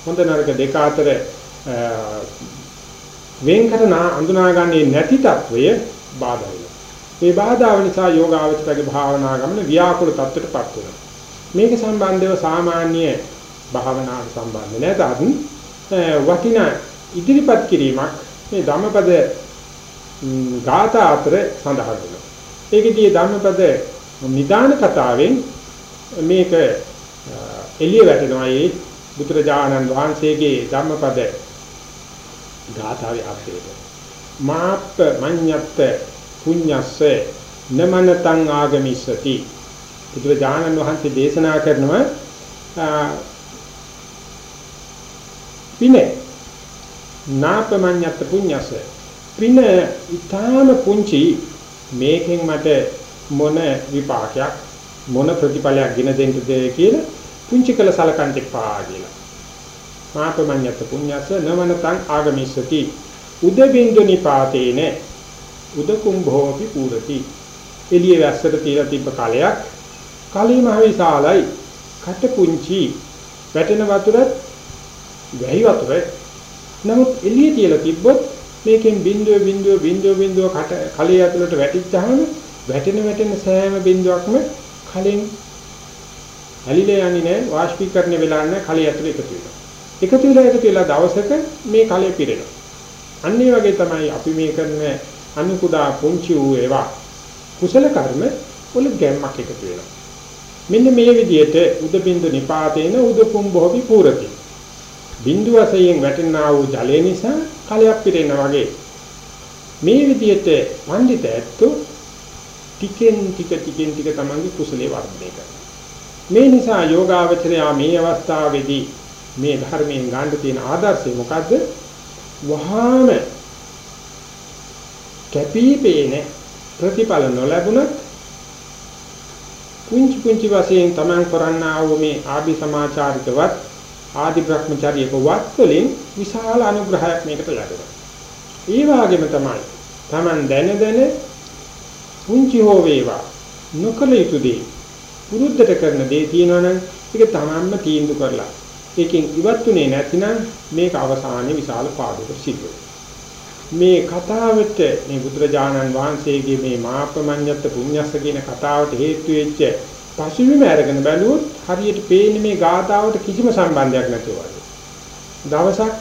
හොඳ නරක දෙක අතර වෙන්කරන අඳුනාගන්නේ නැති తත්වය බාධා වෙනවා. මේ බාධා නිසා යෝගාවචරගේ භාවනා ගමන ව්‍යාකූල తත්වයටපත් වෙනවා. මේක සම්බන්ධව සාමාන්‍ය භාවනාවට සම්බන්ධ නැතත් වටිනා ඉදිරිපත් කිරීමක් මේ ධම්මපද ගාථා අතර සඳහන් වෙනවා. ඒකදී ධම්මපද නිදාන කතාවෙන් මේක එළිය වැටෙනවා ඒ බුදුරජාණන් වහන්සේගේ ධම්මපද ගාථාවේ අර්ථයට. මාප්ප මඤ්ඤත්ත පුඤ්ඤස්ස නමනතං ආගමිස්සති බුදුරජාණන් වහන්සේ දේශනා කරනවා පිනේ. නාපමඤ්ඤත්ත පුඤ්ඤස්ස. පින ඊටාම පුංචි. මේකෙන් මට මොන විපාකයක් මොන ප්‍රතිඵලයක් ගෙන දෙන්නද කියලා පුංචි කළ සලකන්ට එපා කියලා. මාපමඤ්ඤත්ත පුඤ්ඤස්ස නමනතං ආගමිස්සති. උදබින්දු නිපාතේන. උදකුම්භෝපි පූරති. එළිය වැස්සට තියලා තිබ්බ කලයක් කලී මහ විශාලයි කට පුංචි. වැටෙන වතුරත් වැහි වතුර නමුත් එළිය තියලා තිබ්බොත් මේකෙන් බිඳුව බිඳුව බිඳුව බිඳුව කට කලයේ ඇතුළට වැටිච්චාම වැටෙන වැටෙන සෑම බිඳුවක්ම කලෙන් ඇලිලා යන්නේ නැහැ වාෂ්පීකරණය වෙලා නැහැ කලයේ ඇතුළේ එකතු වෙනවා. එකතු වෙලා එකතු වෙලා දවසක මේ කලය පිරෙනවා. අන්න ඒ වගේ තමයි අපි මේ කරන අනුකුඩා පුංචි වූ ඒවා කුසල කර්ම වල ගැම්මක් එකතු වෙනවා. මෙන්න මේ විදිහට උද බින්දු නිපාතේන උද කුම්භෝපි පූරති. බින්දු වශයෙන් වැටෙනා වූ ජලය නිසා කලයක් පිරෙනා වගේ මේ විදිහට පඬිත ඇත්තෝ ටිකෙන් ටික ටිකෙන් ටික තමන්ගේ කුසලයේ වර්ධනය කරනවා. මේ නිසා යෝගාවචරයා මේ අවස්ථාවේදී මේ ධර්මයෙන් ගන්න තියෙන ආදර්ශය මොකද්ද? වහාම කැපිපේන ප්‍රතිඵල නොලැබුණත් පුංචි පුංචි වශයෙන් තමන් කරන්නා වූ මේ ආභි සමාචාරිකවත් ආදි භ්‍රමචාරියක වත් වලින් විශාල අනුග්‍රහයක් මේකට ලැබෙනවා. ඒ වගේම තමයි තමන් දැන දැන පුංචි හෝ වේවා නොකල යුතු දේ පුරුද්දට කරන දේ තියෙනවනම් ඒක තමන්ම තීන්දුව කරලා ඒකෙන් ඉවත්ුනේ නැතිනම් මේක අවසානයේ විශාල පාඩුවකට සිද්ධ මේ කතාවට මේ බුදුරජාණන් වහන්සේගේ මේ මාපමඤ්ඤත් පුඤ්ඤස්ස කියන කතාවට හේතු වෙච්ච පසුබිම අරගෙන බැලුවොත් හරියට පේන්නේ මේ ගාථාවට කිසිම සම්බන්ධයක් නැතුව වගේ. දවසක්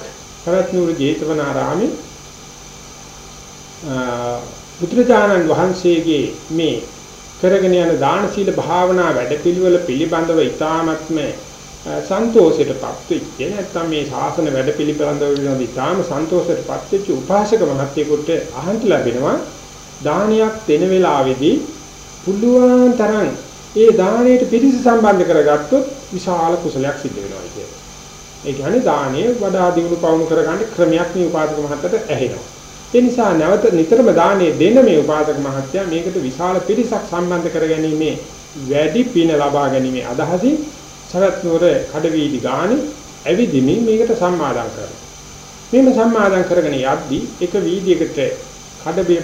කරත්නූරු ජේතවනාරාමේ බුදුරජාණන් වහන්සේගේ මේ කරගෙන යන දාන සීල භාවනා වැඩපිළිවෙල පිළිබඳව ඊ타මත්ම සන්තෝෂයටපත් වෙච්ච නැත්නම් මේ ශාසන වැඩපිළිවෙලඳව විනෝද ඊ타ම සන්තෝෂයටපත් වෙච්ච උපාසක මහත්යෙකුට අහන්න ලැබෙනවා දානයක් දෙන වෙලාවේදී පුළුවන් තරම් ඒ දාණයට පිරිස සම්බන්ධ කරගත්තොත් විශාල කුසලයක් සිද්ධ වෙනවා කියන්නේ. ඒ කියන්නේ දාණය වඩා දියුණු පවුණු කරගන්න ක්‍රමයක් මේ උපාසක මහත්තයට ඇහෙනවා. ඒ නිසා නැවත නිතරම දාණය දෙන මේ උපාසක මහත්තයා මේකට විශාල පිරිසක් සම්බන්ධ කරගැනීමේ වැඩි පින ලබා ගැනීමේ අදහසින් සරත් නුවර කඩවීදි ගානේ ඇවිදිමින් මේකට සම්මාදම් කරනවා. මේම සම්මාදම් කරගෙන යද්දී එක වීදියකට කඩබේ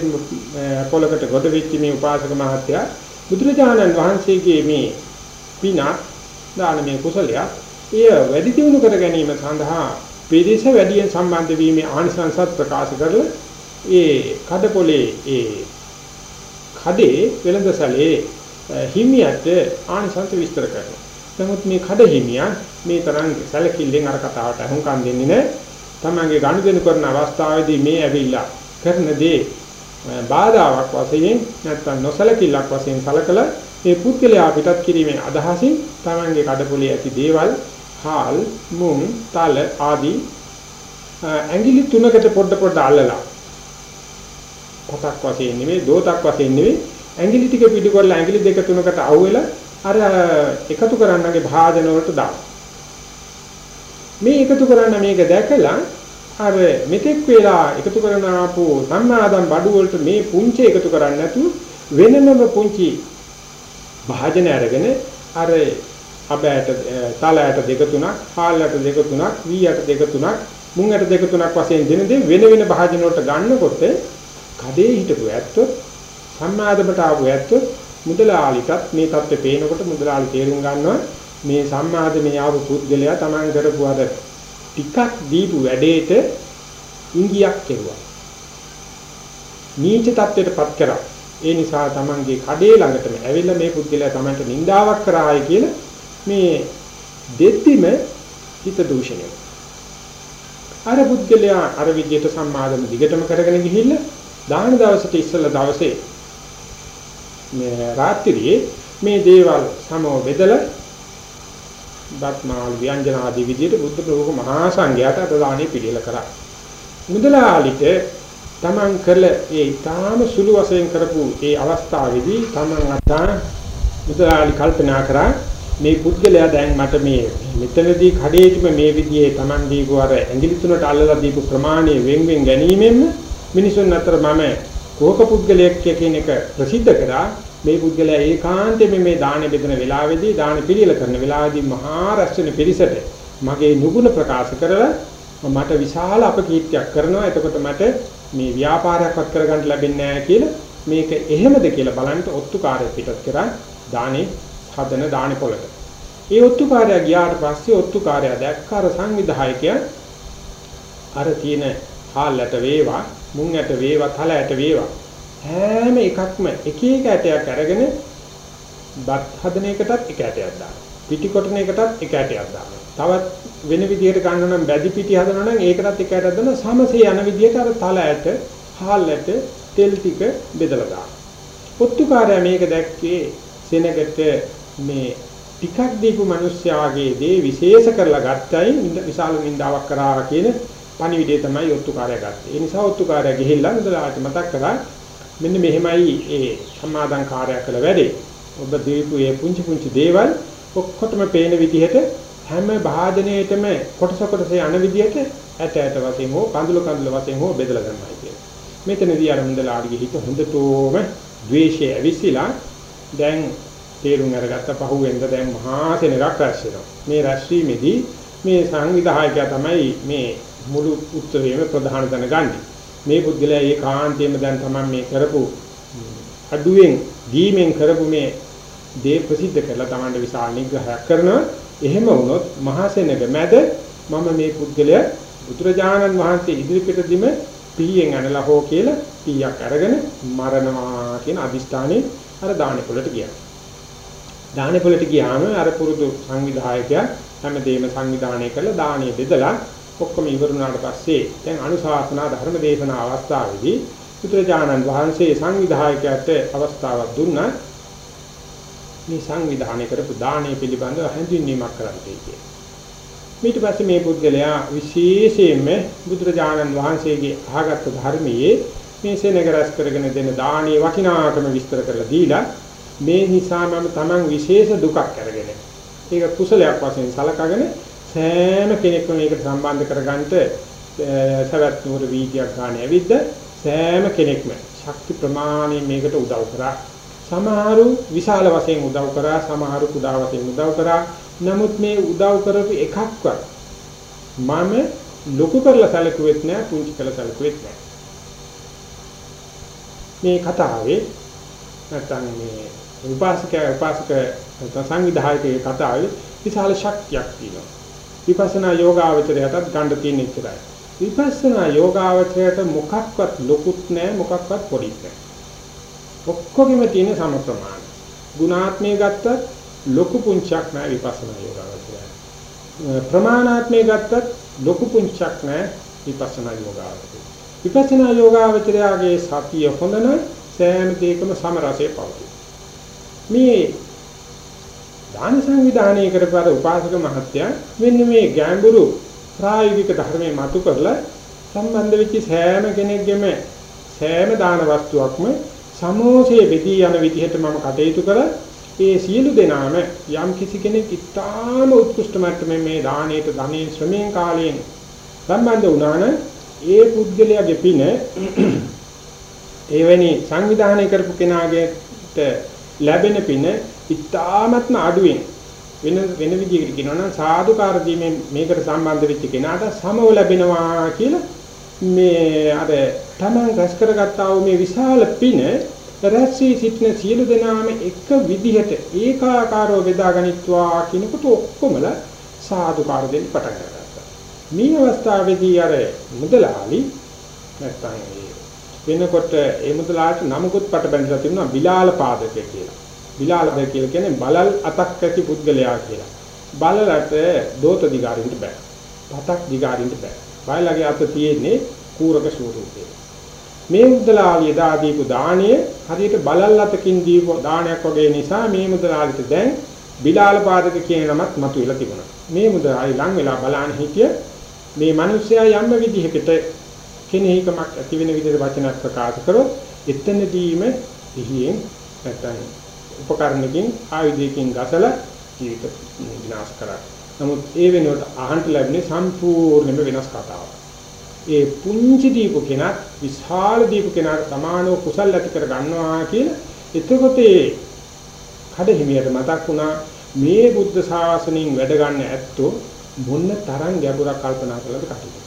පොලකට ගොඩ වෙච්ච මේ උපාසක මහත්තයා බුදුරජාණන් වහන්සේගේ මේ පිනක් දානමය කුසලයක් එය වැඩි දියුණු කර ගැනීම සඳහා පිරිස වැඩියෙන් සම්බන්ධ වීමේ ආනිසංසත් ප්‍රකාශ කරලා ඒ කඩපොලේ ඒ කඩේ වෙළඳසැලේ හිමියට ආනිසංස විස්තර කරනවා. නමුත් මේ කඩ හිමියා මේ තරම් සැලකිල්ලෙන් අර කතාවට අහුම්කම් දෙන්නේ නැහැ. තමන්ගේ ගනුදෙනු කරන අවස්ථාවේදී මේ ඇවිල්ලා කරන දේ බාධාවක් වශයෙන් නැත්නම් නොසලකිල්ලක් වශයෙන් සලකලා මේ පුද්ගලයා පිටත් කිරීමේ අදහසින් තමන්ගේ කඩපොලේ ඇති දේවල් හාල් මුං තල ආදී ඇඟිලි තුනකට පොඩ පොඩ අල්ලලා. පතක් වශයෙන් නෙවෙයි දෝතක් වශයෙන් නෙවෙයි ඇඟිලි ටික පිටු කරලා ඇඟිලි දෙක තුනකට අහුවෙලා අර එකතු කරන්නගේ භාජන වලට දාන මේ එකතු කරන්න මේක දැකලා අර මෙතෙක් වෙලා එකතු කරන ආපු සම්මාදම් බඩු වලට මේ පුංචි එකතු කරන්නේ නැතුව වෙනමම පුංචි භාජන අරගෙන අර අපෑට තලයට දෙක තුනක්, හාල්ලට දෙක තුනක්, වීයට දෙක තුනක්, මුංගට දෙක තුනක් වශයෙන් දෙන දේ වෙන වෙන භාජන වලට ගන්නකොට කඩේ හිටපු ඇත්තොත් සම්මාදමට ආපු ඇත්තොත් මුදලාලිටත් මේ தත්ත්වය පේනකොට මුදලාලි තේරුම් ගන්නවා. මේ සම්මාදමේ ආපු පුද්ගලයා Taman කරපු අර ටිකක් දීපු වැඩේට ඉංගියක් කෙරුවා. නීච தත්ත්වයටපත් කරා. ඒ නිසා Tamanගේ කඩේ ළඟටම ඇවිල්ලා මේ පුද්ගලයා Tamanට නිඳාවක් කරායි කියලා මේ දෙත්තිම හිත දූෂණය. අර පුද්ගලයා අර විදියට සම්මාදම දිගටම කරගෙන ගිහිල්ලා දාන දවසට ඉස්සෙල්ලා දවසේ මේ රාත්‍රියේ මේ දේවල් සමව බෙදලා බත්මාල් ව්‍යංජන ආදී විදියට බුද්ධ ප්‍රමුඛ මහා සංඝයාට අද දානේ පිළිල කරා. මුදලාලිට තමන් කළ ඒ ඊටාම සුළු වශයෙන් කරපු ඒ අවස්ථාවේදී තමන් අදා මුදලාලි කල්පනා කරා මේ පුද්ගලයා දැන් මට මේ මෙතනදී කඩේටම මේ විදිහේ Taman දීපු අර ඇඟිලි තුනට අල්ලලා දීපු ප්‍රමාණය වෙන් වෙන් ගැනීමෙන්ම මිනිසුන් අතර මම කෝක පුද්ගලයෙක් කියන එක ප්‍රසිද්ධ කරා මේ පුද්ගලයා ඒකාන්තයෙන් මේ දාන බෙදෙන වෙලාවේදී දාන පිළිල කරන වෙලාවේදී මහා රැස්වෙන පිරිසට මගේ නුගුණ ප්‍රකාශ කරලා මට විශාල අපකීර්තියක් කරනවා එතකොට මට මේ ව්‍යාපාරයක්වත් කරගන්න ලැබෙන්නේ නැහැ කියලා මේක එහෙමද කියලා බලන්න ඔත්තුකාරය පිටත් කරා දානේ හදන දානි පොළට. ඒ ඔත්තුකාරයා ගියාට පස්සේ ඔත්තුකාරයා දැක්කාර සංවිධායකයා අර තියෙන හාල්ලට වේවා, මුං ඇට වේවා, තල ඇට වේවා හැම එකක්ම එක එක ඇටයක් අරගෙන බත් හදන එකටත් එක ඇටයක් දානවා. පිටි කොටන එකටත් එක ඇටයක් දානවා. තවත් වෙන විදිහට ගන්න නම් බැදි පිටි හදනවා නම් ඒකටත් එක ඇටයක් දානවා. සමසේ යන විදිහට අර තල ඇට, හාල් ඇට, තෙල් ටික බෙදලා දානවා. ඔත්තුකාරයා මේක දැක්කේ සෙනගට මේ ටිකක් දීපු මිනිස්යාගේ දේ විශේෂ කරලා ගත්තයි විශාල නින්දාවක් කරා කියන පණිවිඩය තමයි ඔත්තුකාරය ගත්තේ. ඒ නිසා ඔත්තුකාරය ගිහිල්ලා මුදලාට මතක් කරා මෙන්න මෙහෙමයි ඒ සමාදන් කාර්යය කළ වැඩේ. ඔබ දීපු මේ පුංචි පුංචි දේවල් ඔක්කොටම පේන විදිහට හැම භාජනයේටම කොටස කොටස යන විදිහට ඇට ඇට වශයෙන් හෝ කඳුළු කඳුළු වශයෙන් හෝ බෙදලා ගන්නයි කියන්නේ. මෙතනදී අර මුදලාට ගිහිත හොඳටම ද්වේෂය ඇවිසිලා දැන් තේරුම් අරගත්ත පහුවෙන්ද දැන් මහා සෙනගක් රැස් වෙනවා. මේ රැස්වීමේදී මේ සංවිධායකයා තමයි මේ මුළු උත්සවයේම ප්‍රධාන තැන ගන්නේ. මේ පුද්ගලයා ඒකාන්තයෙන්ම දැන් තමයි මේ කරපු අඩුවෙන් දීමෙන් කරපු මේ දේ ප්‍රසිද්ධ කරලා Tamande විශාල නිග්‍රහයක් කරනවා. එහෙම වුණොත් මහා සෙනග මැද මම මේ පුද්ගලයා බුදුරජාණන් වහන්සේ ඉදිරිපිටදීම පීයෙන් අනලා හෝ කියලා පීයක් අරගෙන මරනවා කියන අදිෂ්ඨානේ අර දානේ පොළට ගියා. දාන පොළට ගියාම අර පුරුදු සංවිධායකයා හැමදේම සංවිධානය කරලා දාණය බෙදලා ඔක්කොම ඉවරුනාට පස්සේ දැන් අනුශාසනා ධර්ම දේශනා අවස්ථාවේදී පුත්‍රජානන් වහන්සේ සංවිධායකයාට අවස්ථාවක් දුන්නා මේ සංවිධානය කරපු දාණය පිළිබඳව හැඳින්වීමක් කරන්නයි කියන්නේ. ඊට පස්සේ මේ පුද්ගලයා විශේෂයෙන්ම බුදුරජාණන් වහන්සේගේ අහගත් ධර්මයේ මේ සෙනග රැස් කරගෙන දෙන දානීය වටිනාකම විස්තර කරලා දීලා මේ නිසා මම Taman විශේෂ දුකක් අරගෙන ඒක කුසලයක් වශයෙන් සලකගෙන සෑම කෙනෙක්ම මේකට සම්බන්ධ කරගන්නට සවැත් නුවර වීදියක් ගන්න ඇවිද්ද සෑම කෙනෙක්ම ශක්ති ප්‍රමාණයෙන් මේකට උදව් කරා. සමහරු විශාල වශයෙන් උදව් කරා සමහරු කුඩා වශයෙන් උදව් කරා. නමුත් මේ උදව් කරපු එකක්වත් මම ලොකු කරලා සැලකුවෙත් නෑ පුංචි කරලා සැලකුවෙත් නෑ. මේ කතාවේ නැත්නම් මේ උපාසකයා උපාසක සංවිධායකයේ කතාවේ විශාල ශක්තියක් තියෙනවා. විපස්සනා යෝගාවචරයටත් ගන්න තියෙන ඉතරයි. විපස්සනා යෝගාවචරයට මොකක්වත් ලොකුත් නැහැ මොකක්වත් පොඩිත් නැහැ. ඔක්කොගෙම තියෙන සම ප්‍රමාණය. ගුණාත්මය ගත්තත් ලොකු පුංචක් නැහැ විපස්සනා යෝගාවචරය. ප්‍රමාණාත්මය ගත්තත් ලොකු පුංචක් නැහැ විපස්සනා යෝගාවචරය. විපස්සනා යෝගාවචරයගේ සතිය හොඳ නම් සෑම දෙයකම සම රසයේ පවතී. මේ දාන සංවිධානය කරපාර උපාසක මහත්තයා මෙන්න මේ ගැඹුරු ප්‍රායෝගික ධර්මයේ මතු කරලා සම්බන්ධ වෙච්ච සෑම කෙනෙක්ගෙම සෑම දාන වස්තුවක්ම සමෝසයේ බෙදී යන විදිහට මම කටයුතු කළා. ඒ සියලු දෙනාම යම් කිසි කෙනෙක් ඉතාම උත්කෘෂ්ඨ මට්ටමේ මේ දාණයට ධනේ ශ්‍රමයෙන් කාලයෙන් සම්බන්ධ වුණා නම් ඒ පුද්ගලයාගේ පින එවැනි සංවිධානය කරපු කෙනාගේට ලැබෙන පින ඉතාමත්ම අඩුවෙන් වෙන වෙන විදිහකට කියනවා නම් සාදුකාර දීමෙන් මේකට සම්බන්ධ වෙච්ච කෙනාට සමව ලැබෙනවා කියලා මේ අර Taman රැස් කරගත්තා වූ මේ විශාල පින රැස්වී සිටින සියලු දෙනාම එක විදිහට ඒකාකාරව බෙදාගනිත්වා කියනකොට ඔක්කොමලා සාදුකාර දෙන්න පටන් ගත්තා. මේ අවස්ථාවේදී අර මුදලාලි නැත්තම් වෙනකොට ඒ මුදලාට නමකුත් පට බැඳලා තිබුණා බිලාල පාදක කියලා. බිලාල බය කියලා කියන්නේ බලල් අතක් ඇති පුද්ගලයා කියලා. බලලට දෝත දිගාරින්ට බෑ. පතක් දිගාරින්ට බෑ. බයලගේ අත තියෙන්නේ කූරක ස්වරූපේ. මේ මුදලාලිය දා දීපු දාණය හරියට බලල් අතකින් දීපු දානයක් වගේ නිසා මේ මුදලාලිට දැන් බිලාල පාදක කියන නමත් මතුවලා තිබුණා. මේ මුදලාලි ලං වෙලා බලන්න හිටිය මේ මිනිස්සයා යම් විදිහකට කෙනෙහිකමක් ඇති වෙන විදිහට වචනක් ප්‍රකාශ කරොත් එතනදීම ඉහියෙන් නැත්නම් උපකරණකින් ආයුධයකින් ගසලා ජීවිත විනාශ කරා. නමුත් ඒ වෙනුවට අහන්න ලැබෙන්නේ සම්පූර්ණයෙන්ම වෙනස් කතාවක්. ඒ පුංචි දීපු කෙනා විශාල දීපු කෙනාට සමානව කුසල් ඇති කර ගන්නවා කියලා එතකොට ඒ කඩහිමියට මතක් වුණා මේ බුද්ධ ශාසනයෙන් වැඩ ගන්න ඇත්තෝ මොන තරම් ගැඹුරක් කල්පනා කළාද කටයුතු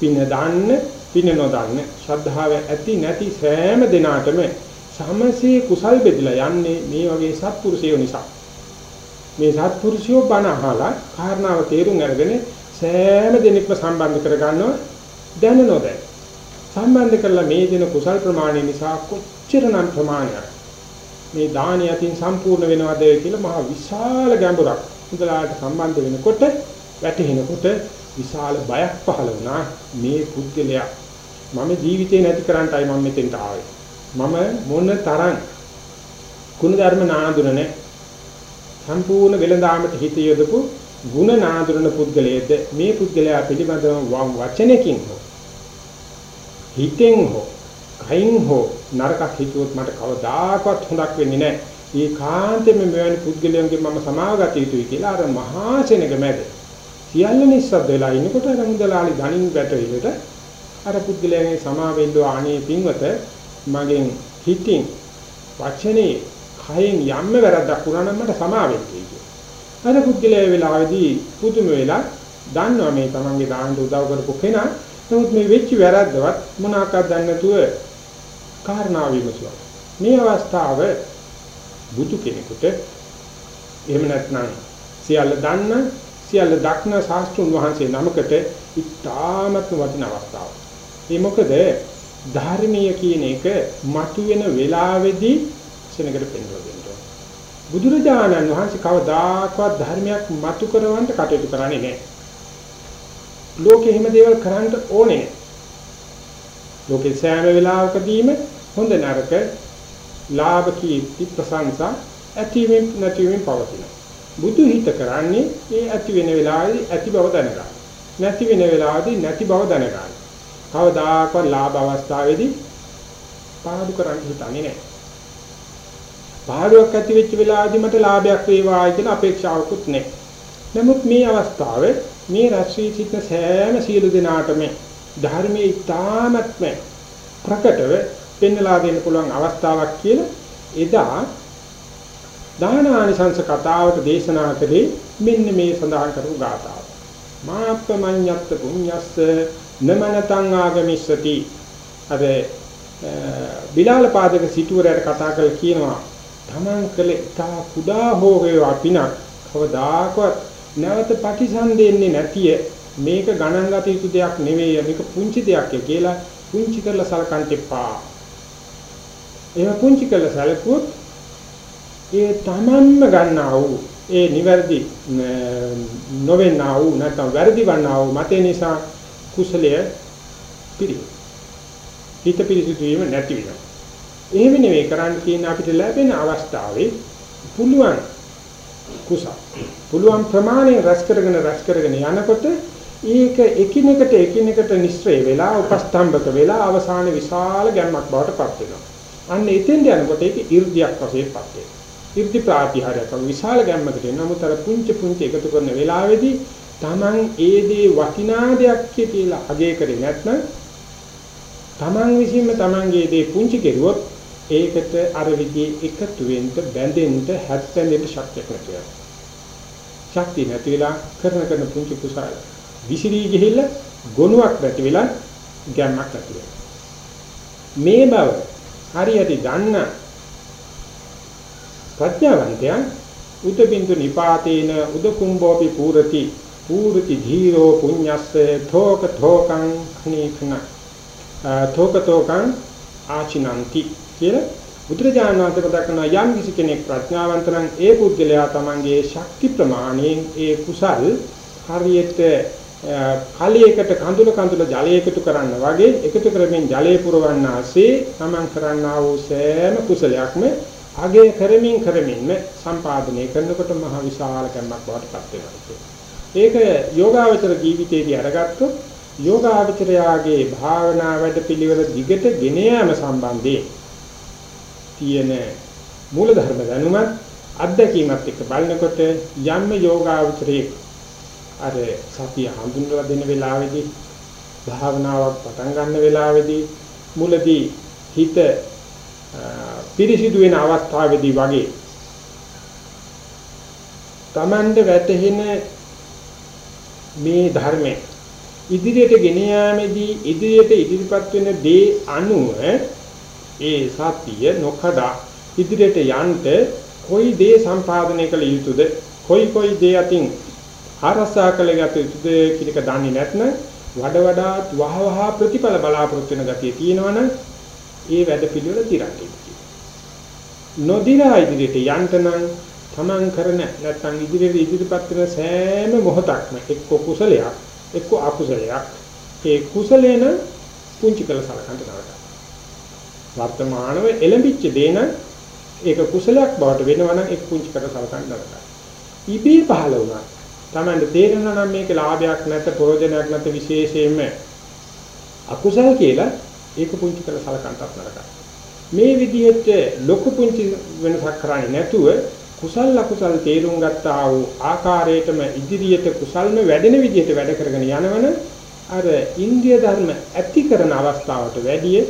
පින දාන්න පින නොදන්න. ශ්‍රද්ධාව ඇති නැති සෑම දිනාටම සමසේ කුසල් බෙදලා යන්නේ මේ වගේ සත්පුරුෂයෝ නිසා. මේ සත්පුරුෂයෝ බණ අහලා කාරණාව තේරුම් අරගෙන සෑම දිනෙකම සම්බන්ධ කරගන්නවා දැන නොදැන. සම්බන්ධ කරලා මේ දින කුසල් ප්‍රමාණය නිසා කොච්චරනම් ප්‍රමාණයක්? මේ දානිය අතින් සම්පූර්ණ වෙනවද කියලා මහා විශාල ගැඹුරක්. මුදලාට සම්බන්ධ වෙනකොට වැටහෙනකොට විශාල බයක් පහළ වුණා. මේ පුද්ගලයා මම ජීවිතේ නැති කරන්නයි මම මෙතෙන්ට ආවේ. මම මොන තරම් ගුණ ධර්ම නාඳුනන සම්පූර්ණ වෙලඳාමට හිත යොදපු ගුණ නාඳුනන පුද්ගලයේද මේ පුද්ගලයා පිළිබඳව වචනකින් හෝ හිතෙන් හෝ කයින් හෝ නරකක් හිතුවොත් මට කවදාකවත් හොඳක් වෙන්නේ නැහැ. ඒ කාන්තෙම මෙවැනි පුද්ගලයන්ගේ මම සමාවගත යුතුයි කියලා අර මහා සෙනග මැද සියල්ල නිස්සද්ද වෙලා ඉන්නකොට අර මුදලාලි ධනින් වැටෙවිලට අර පුද්ගලයාගේ සමාවෙන්න ආනේ පින්වත මගෙන් හිතින් වචනේ කයෙන් යම්ම වැරද්දක් වුණා නම් මට සමාවෙන්න කියලා. අර පුද්ගලයා වෙලාවේදී පුදුම වෙලා දන්නවා මේ තමන්ගේ දාන්න උදව් කරපු කෙනා නමුත් මේ වෙච්ච වැරද්දවත් මොනවාක්වත් දන්නේ නැතුව කාරණා විමසුවා. මේ අවස්ථාව බුදු කෙනෙකුට එහෙම නැත්නම් සියල්ල දන්න සියල්ල දක්න ශාස්ත්‍රුන් වහන්සේ නමකට ඉතාමත් වටින අවස්ථාවක්. ඒ මොකද ධර්මීය කියන එක මතුවෙන වෙලාවේදී සෙනඟට පෙන්වලා දෙනවා. බුදුරජාණන් වහන්සේ කවදාකවත් ධර්මයක් මතු කරවන්න කටයුතු කරන්නේ නැහැ. ලෝකෙ හිම දේවල් කරන්න ඕනේ නැහැ. ලෝකෙ සෑම වෙලාවකදීම හොඳ නරක ලාභ කීර්ති ප්‍රශංසා ඇතිවෙන් නැතිවෙන් පවතිනවා. බුදු හිත කරන්නේ ඒ ඇති වෙන වෙලාවේදී ඇති බව දැනගන්න. නැති වෙන වෙලාවේදී නැති බව දැනගන්න. කවදාකවත් ලාභ අවස්ථාවේදී පාඩු කරන්න හිතන්නේ නැහැ. පාඩුවක් ඇති වෙච්ච වෙලාවේදී මට ලාභයක් වේවා කියන අපේක්ෂාවකුත් නැහැ. නමුත් මේ අවස්ථාවේ මේ රාශී සිට සෑම සියලු දෙනාටම ධර්මයේ ඊ타මත්ම ප්‍රකටව පෙන්වලා දෙන්න පුළුවන් අවස්ථාවක් කියලා එදා දානානිසංස කතාවට දේශනා කළේ මෙන්න මේ සඳහන් කරපු ගාථාව. මාප්පමඤ්ඤත්ත පුඤ්ඤස්ස නමනතං ආගමිස්සති. අද බිලාල පාදක සිටුවරයට කතා කරලා කියනවා තමන් කළ තා කුඩා හෝ වේවා පිනක් කවදාකවත් නැවත ප්‍රතිසන්දෙන්නේ නැතිය මේක ගණන් ගත යුතු දෙයක් නෙවෙයි මේක පුංචි දෙයක් කියලා පුංචි කරලා සලකන්න එපා. එහෙම පුංචි කරලා සැලකුවොත් ඒ තමන්ම ගන්නා වූ ඒ නිවැරදි නොවෙන්නා වූ නැත්නම් වැරදි වන්නා වූ මතේ නිසා කුසලය පිරි. හිත පිරිසිදු වීම නැති වෙනවා. එහෙම නෙවෙයි කරන්න තියෙන අපිට ලැබෙන අවස්ථාවේ පුළුවන් කුසල පුළුවන් ප්‍රමාණය රැස් කරගෙන රැස් කරගෙන යනකොට ඒක එකිනෙකට එකිනෙකට නිස්සය වෙලා උපස්තම්භක වෙලා අවසාන විශාල ගැම්මක් බවට පත් වෙනවා. අන්න එතෙන්ද යනකොට ඒක 이르දියක් වශයෙන් පත් වෙනවා. 이르දි ප්‍රාතිහාරයක් විශාල ගැම්මකට එන නමුත් අර පුංචි පුංචි එකතු කරන වෙලාවේදී Taman ඒ දේ වටිනා දෙයක් කියලා අගය කරේ නැත්නම් Taman විසින්ම Tamanගේ දේ පුංචි කෙරුවොත් ඒකට අර විදිහේ එකතු වෙන්න බැඳෙන්න හැත්තෙන්ට ශක්තියක් නැති වෙනවා. ශක්තිය නැති වෙලා කරන කරන පුංචි කුසල විසිරී ගිහිල්ලා ගොනුවක් නැති වෙලා ගැම්මක් නැති වෙනවා. මේ බව හරියට දන්න ප්‍රඥාවන්තයන් උදබින්දු නිපාතේන උදකුම්බෝපි පූරති පූර්ති ධීරෝ පුඤ්ඤස්ස thok thokං khnikhන thok thokං ආචිනන්ති කියලා බුදුරජාණන් වහන්සේ ප්‍රකාශ කරන යම් කිසි කෙනෙක් ප්‍රඥාවන්ත නම් ඒ පුද්ගලයා තමන්ගේ ශක්ති ප්‍රමාණයෙන් ඒ කුසල් හරියට කලයකට කඳුල කඳුල ජලය එකතු කරන්න වගේ එකතු කරමින් ජලය පුරවන්නාසේ තමන් කරන්නා වූ සෑම කුසලයක්ම අගය කරමින් කරමින්ම සම්පාදනය කරනකොට මහ විශාල කම්මක් බවට පත් වෙනවා. ඒක යෝගාවචර ජීවිතයේදී අරගත්තොත් යෝගාවචරයාගේ භාවනා වැඩපිළිවෙල දිගට ගෙන යාම සම්බන්ධයෙන් තියෙන මූලධර්ම දැනුමත් අත්දැකීමත් එක්ක බලනකොට යම් යෝගාවචරයේ අර සතිය හඳුන්වලා දෙන වෙලාවේදී භාවනාවක් පටන් ගන්න වෙලාවේදී මුලදී හිත පිරිසිදු වෙන අවස්ථාවේදී වගේ Tamande වැටෙන මේ ධර්මයේ ඉදිරියට ගෙන යාමේදී ඉදිරියට ඉදිරිපත් වෙන දේ අනුව ඒ සතිය නොකඩා ඉදිරියට යන්න කොයි දේ සම්පාදනය කළ යුතුද? කොයි කොයි දේ අතින් ආරසා කළ යුතුද කියන එක දන්නේ නැත්නම් වඩ වඩාත් වහවහ ප්‍රතිඵල බලාපොරොත්තු වෙන ගතිය තියෙනවනම් ඒ වැඩ පිළිවෙල දිරන්නේ. නොදිරා ඉදිරියට යන්න නම් තමන් කරන නැත්නම් ඉදිරියට ඉදිරිපත් වෙන සෑම මොහොතක්ම එක්ක කුසලයක් එක්ක අකුසලයක් ඒ කුසලේන පුංචි කළ සලකන්න නරකයි. වර්තමානව එළඹිච්ච දේ නම් ඒක කුසලයක් බවට වෙනවා නම් ඒක පුංචි කර සලකන්න නරකයි. ඉබේ පහළ වුණා. Tamanne තේරෙනවා නම් මේක ලාභයක් නැත ප්‍රයෝජනයක් නැත විශේෂයෙන්ම අකුසල කියලා ඒක පුංචි කර සලකන්නත් නරකයි. මේ විදිහට ලොකු පුංචි වෙනසක් කරන්නේ නැතුව කුසල් අකුසල් තේරුම් ගත්තා වූ ආකාරයටම ඉදිරියට කුසල්ම වැඩෙන විදිහට වැඩ කරගෙන යනවන අර ඉන්දිය ධර්ම ඇති කරන අවස්ථාවට වැඩිය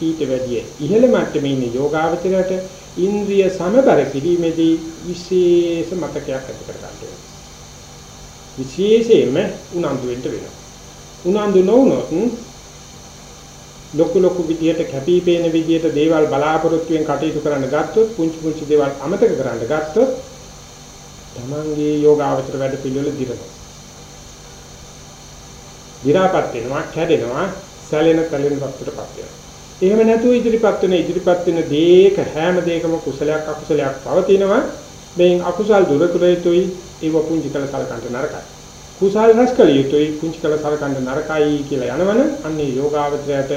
ඊට වැඩිය ඉහළ මට්ටමේ ඉන්න යෝගාවචරයට ඉන්ද්‍රිය සමබර කිරීමේදී විශේෂ මතකයක් ඇති කර ගන්න ඕනේ. විශේෂයෙන්ම උනන්දු වෙන්න වෙනවා. උනන්දු නොවුනොත් ලොකු ලොකු විදියට කැපිපේන විදියට දේවල් බලාපොරොත්තුෙන් කටයුතු කරන්න ගත්තොත් පුංචි පුංචි දේවල් අමතක කරන්න ගත්තොත් තමන්ගේ යෝගාවචර වැඩ පිළිවෙල දිරනවා. විරාපත් වෙනවා, කැඩෙනවා, සැලෙන තැලෙන වස්තුටපත් වෙනවා. එහෙම නැතුව ඉදිරිපත් වෙන ඉදිරිපත් වෙන දේක හැම දෙයකම කුසලයක් අකුසලයක් පවතිනවා. මේන් අකුසල් දුර කළ යුතුයි ඒව පුංචි කළ සලකන්න නරකයි. කුසල් රැස් කළ යුතුයි පුංචි කළ සලකන්න නරකයි කියලා යනවන අන්නේ යෝගාවචරයට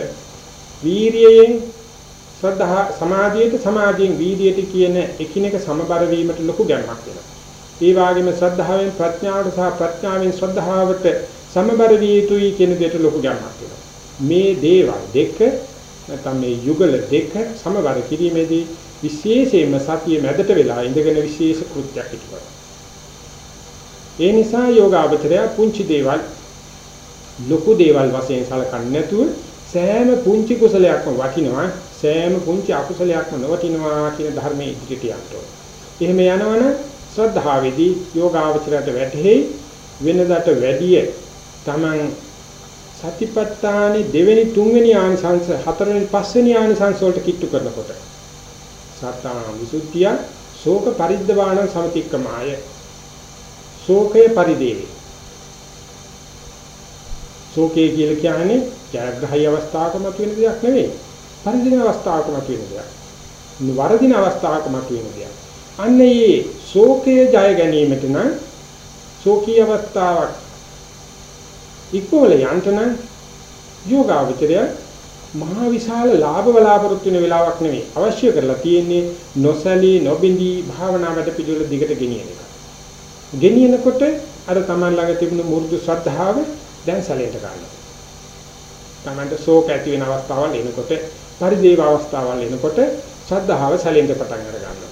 වීරියෙන් ශ්‍රද්ධා සමාධියට සමාධියෙන් වීර්යයට කියන එකිනෙක සමබර වීමට ලොකු ගැම්මක් වෙනවා. ඒ වගේම ශ්‍රද්ධාවෙන් ප්‍රඥාවට සහ ප්‍රඥාවෙන් ශ්‍රද්ධාවට සමබර විය යුතුයි කියන දෙයට ලොකු ගැම්මක් වෙනවා. මේ දේවල් දෙක නැත්නම් මේ යුගල දෙක සමබර කිරීමේදී විශේෂයෙන්ම සතිය මැදට වෙලා ඉඳගෙන විශේෂ කෘත්‍යයක් ඉටුවා. ඒ නිසා යෝගාවචරය පුංචි දේවල් ලොකු දේවල් වශයෙන් සලකන්නේ නැතුව සෑම පුංචි කුසලයක්ම වටිනවා සෑම පුංචි අකුසලයක්ම නොවටිනවා කියන ධර්මයේ ඉදිරියට යන්න එහෙම යනවනම් ශ්‍රද්ධාවේදී යෝගාවචරයට වැටහෙයි වෙනදාට වැඩිය Taman සතිපට්ඨානේ දෙවෙනි තුන්වෙනි ආනිසංස හතරවෙනි පස්වෙනි ආනිසංස වලට කිට්ටු කරනකොට සත්තා විසුද්ධිය ශෝක පරිද්දවාණ සමතික්කමාය. ශෝකය පරිදේවේ ශෝකය කියලා කියන්නේ ජයග්‍රහයි අවස්ථාවක මතුවෙන දෙයක් නෙවෙයි පරිදින අවස්ථාවක මතුවෙන දෙයක් වරදින අවස්ථාවක මතුවෙන දෙයක් අන්න ඒ ශෝකය ජය ගැනීමට නම් ශෝකී අවස්ථාවක් ඉක්මවල යන්තන යෝගාවචරය මහා විශාල ලාභ බලාපොරොත්තු වෙන වෙලාවක් නෙවෙයි අවශ්‍ය කරලා තියෙන්නේ නොසලී නොබින්දී භාවනා වැඩ පිළිවෙල දිගට ගෙනියන එක. ගෙනියනකොට අර Taman ළඟ තිබුණු මුරුදු ශ්‍රද්ධාව දැන් සැලෙන්න ගන්නවා. Tamanට ශෝක ඇති වෙන අවස්ථාවල් එනකොට පරිදේව අවස්ථාවල් එනකොට ශ්‍රද්ධාව සැලෙන්න පටන් අර ගන්නවා.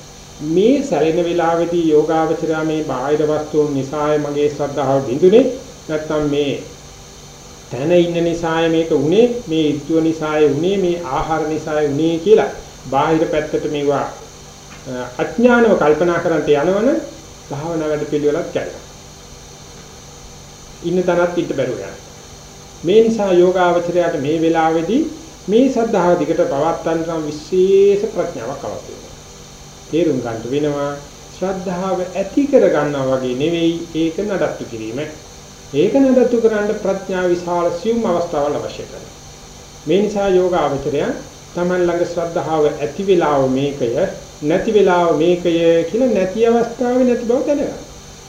මේ සැලෙන වෙලාවේදී යෝගාවචරය මේ බාහිර වස්තුන් නිසාය මගේ ශ්‍රද්ධාව බිඳුනේ නැත්නම් මේ තන ඉන්න නිසාය මේක උනේ මේ ඍතුව නිසාය උනේ මේ ආහාර නිසාය උනේ කියලා බාහිර පැත්තට මේවා අඥානව කල්පනා කරන්ට යනවන භාවනා වැඩ පිළිවෙලක් කැඩෙනවා. ඉන්න තැනත් ඉන්න බැරුව යනවා. මේ නිසා යෝගාවචරයට මේ වෙලාවේදී මේ සද්ධාව දිකට පවත්තන්න නම් විශේෂ ප්‍රඥාවක් අවශ්‍ය වෙනවා. තේරුම් ගන්න වෙනවා ශ්‍රද්ධාව ඇති කර ගන්නවා වගේ නෙවෙයි ඒක නඩත්තු කිරීම. ඒක නඩත්තු කරන්න ප්‍රඥා විශාල සියුම් අවස්ථාවල් අවශ්‍ය කරනවා. මේ නිසා යෝගාවචරය Taman ළඟ ශ්‍රද්ධාව ඇති වෙලාව මේකය නැති වෙලාව මේකය කියලා නැති අවස්ථාවේ නැති බව දැනගන්න.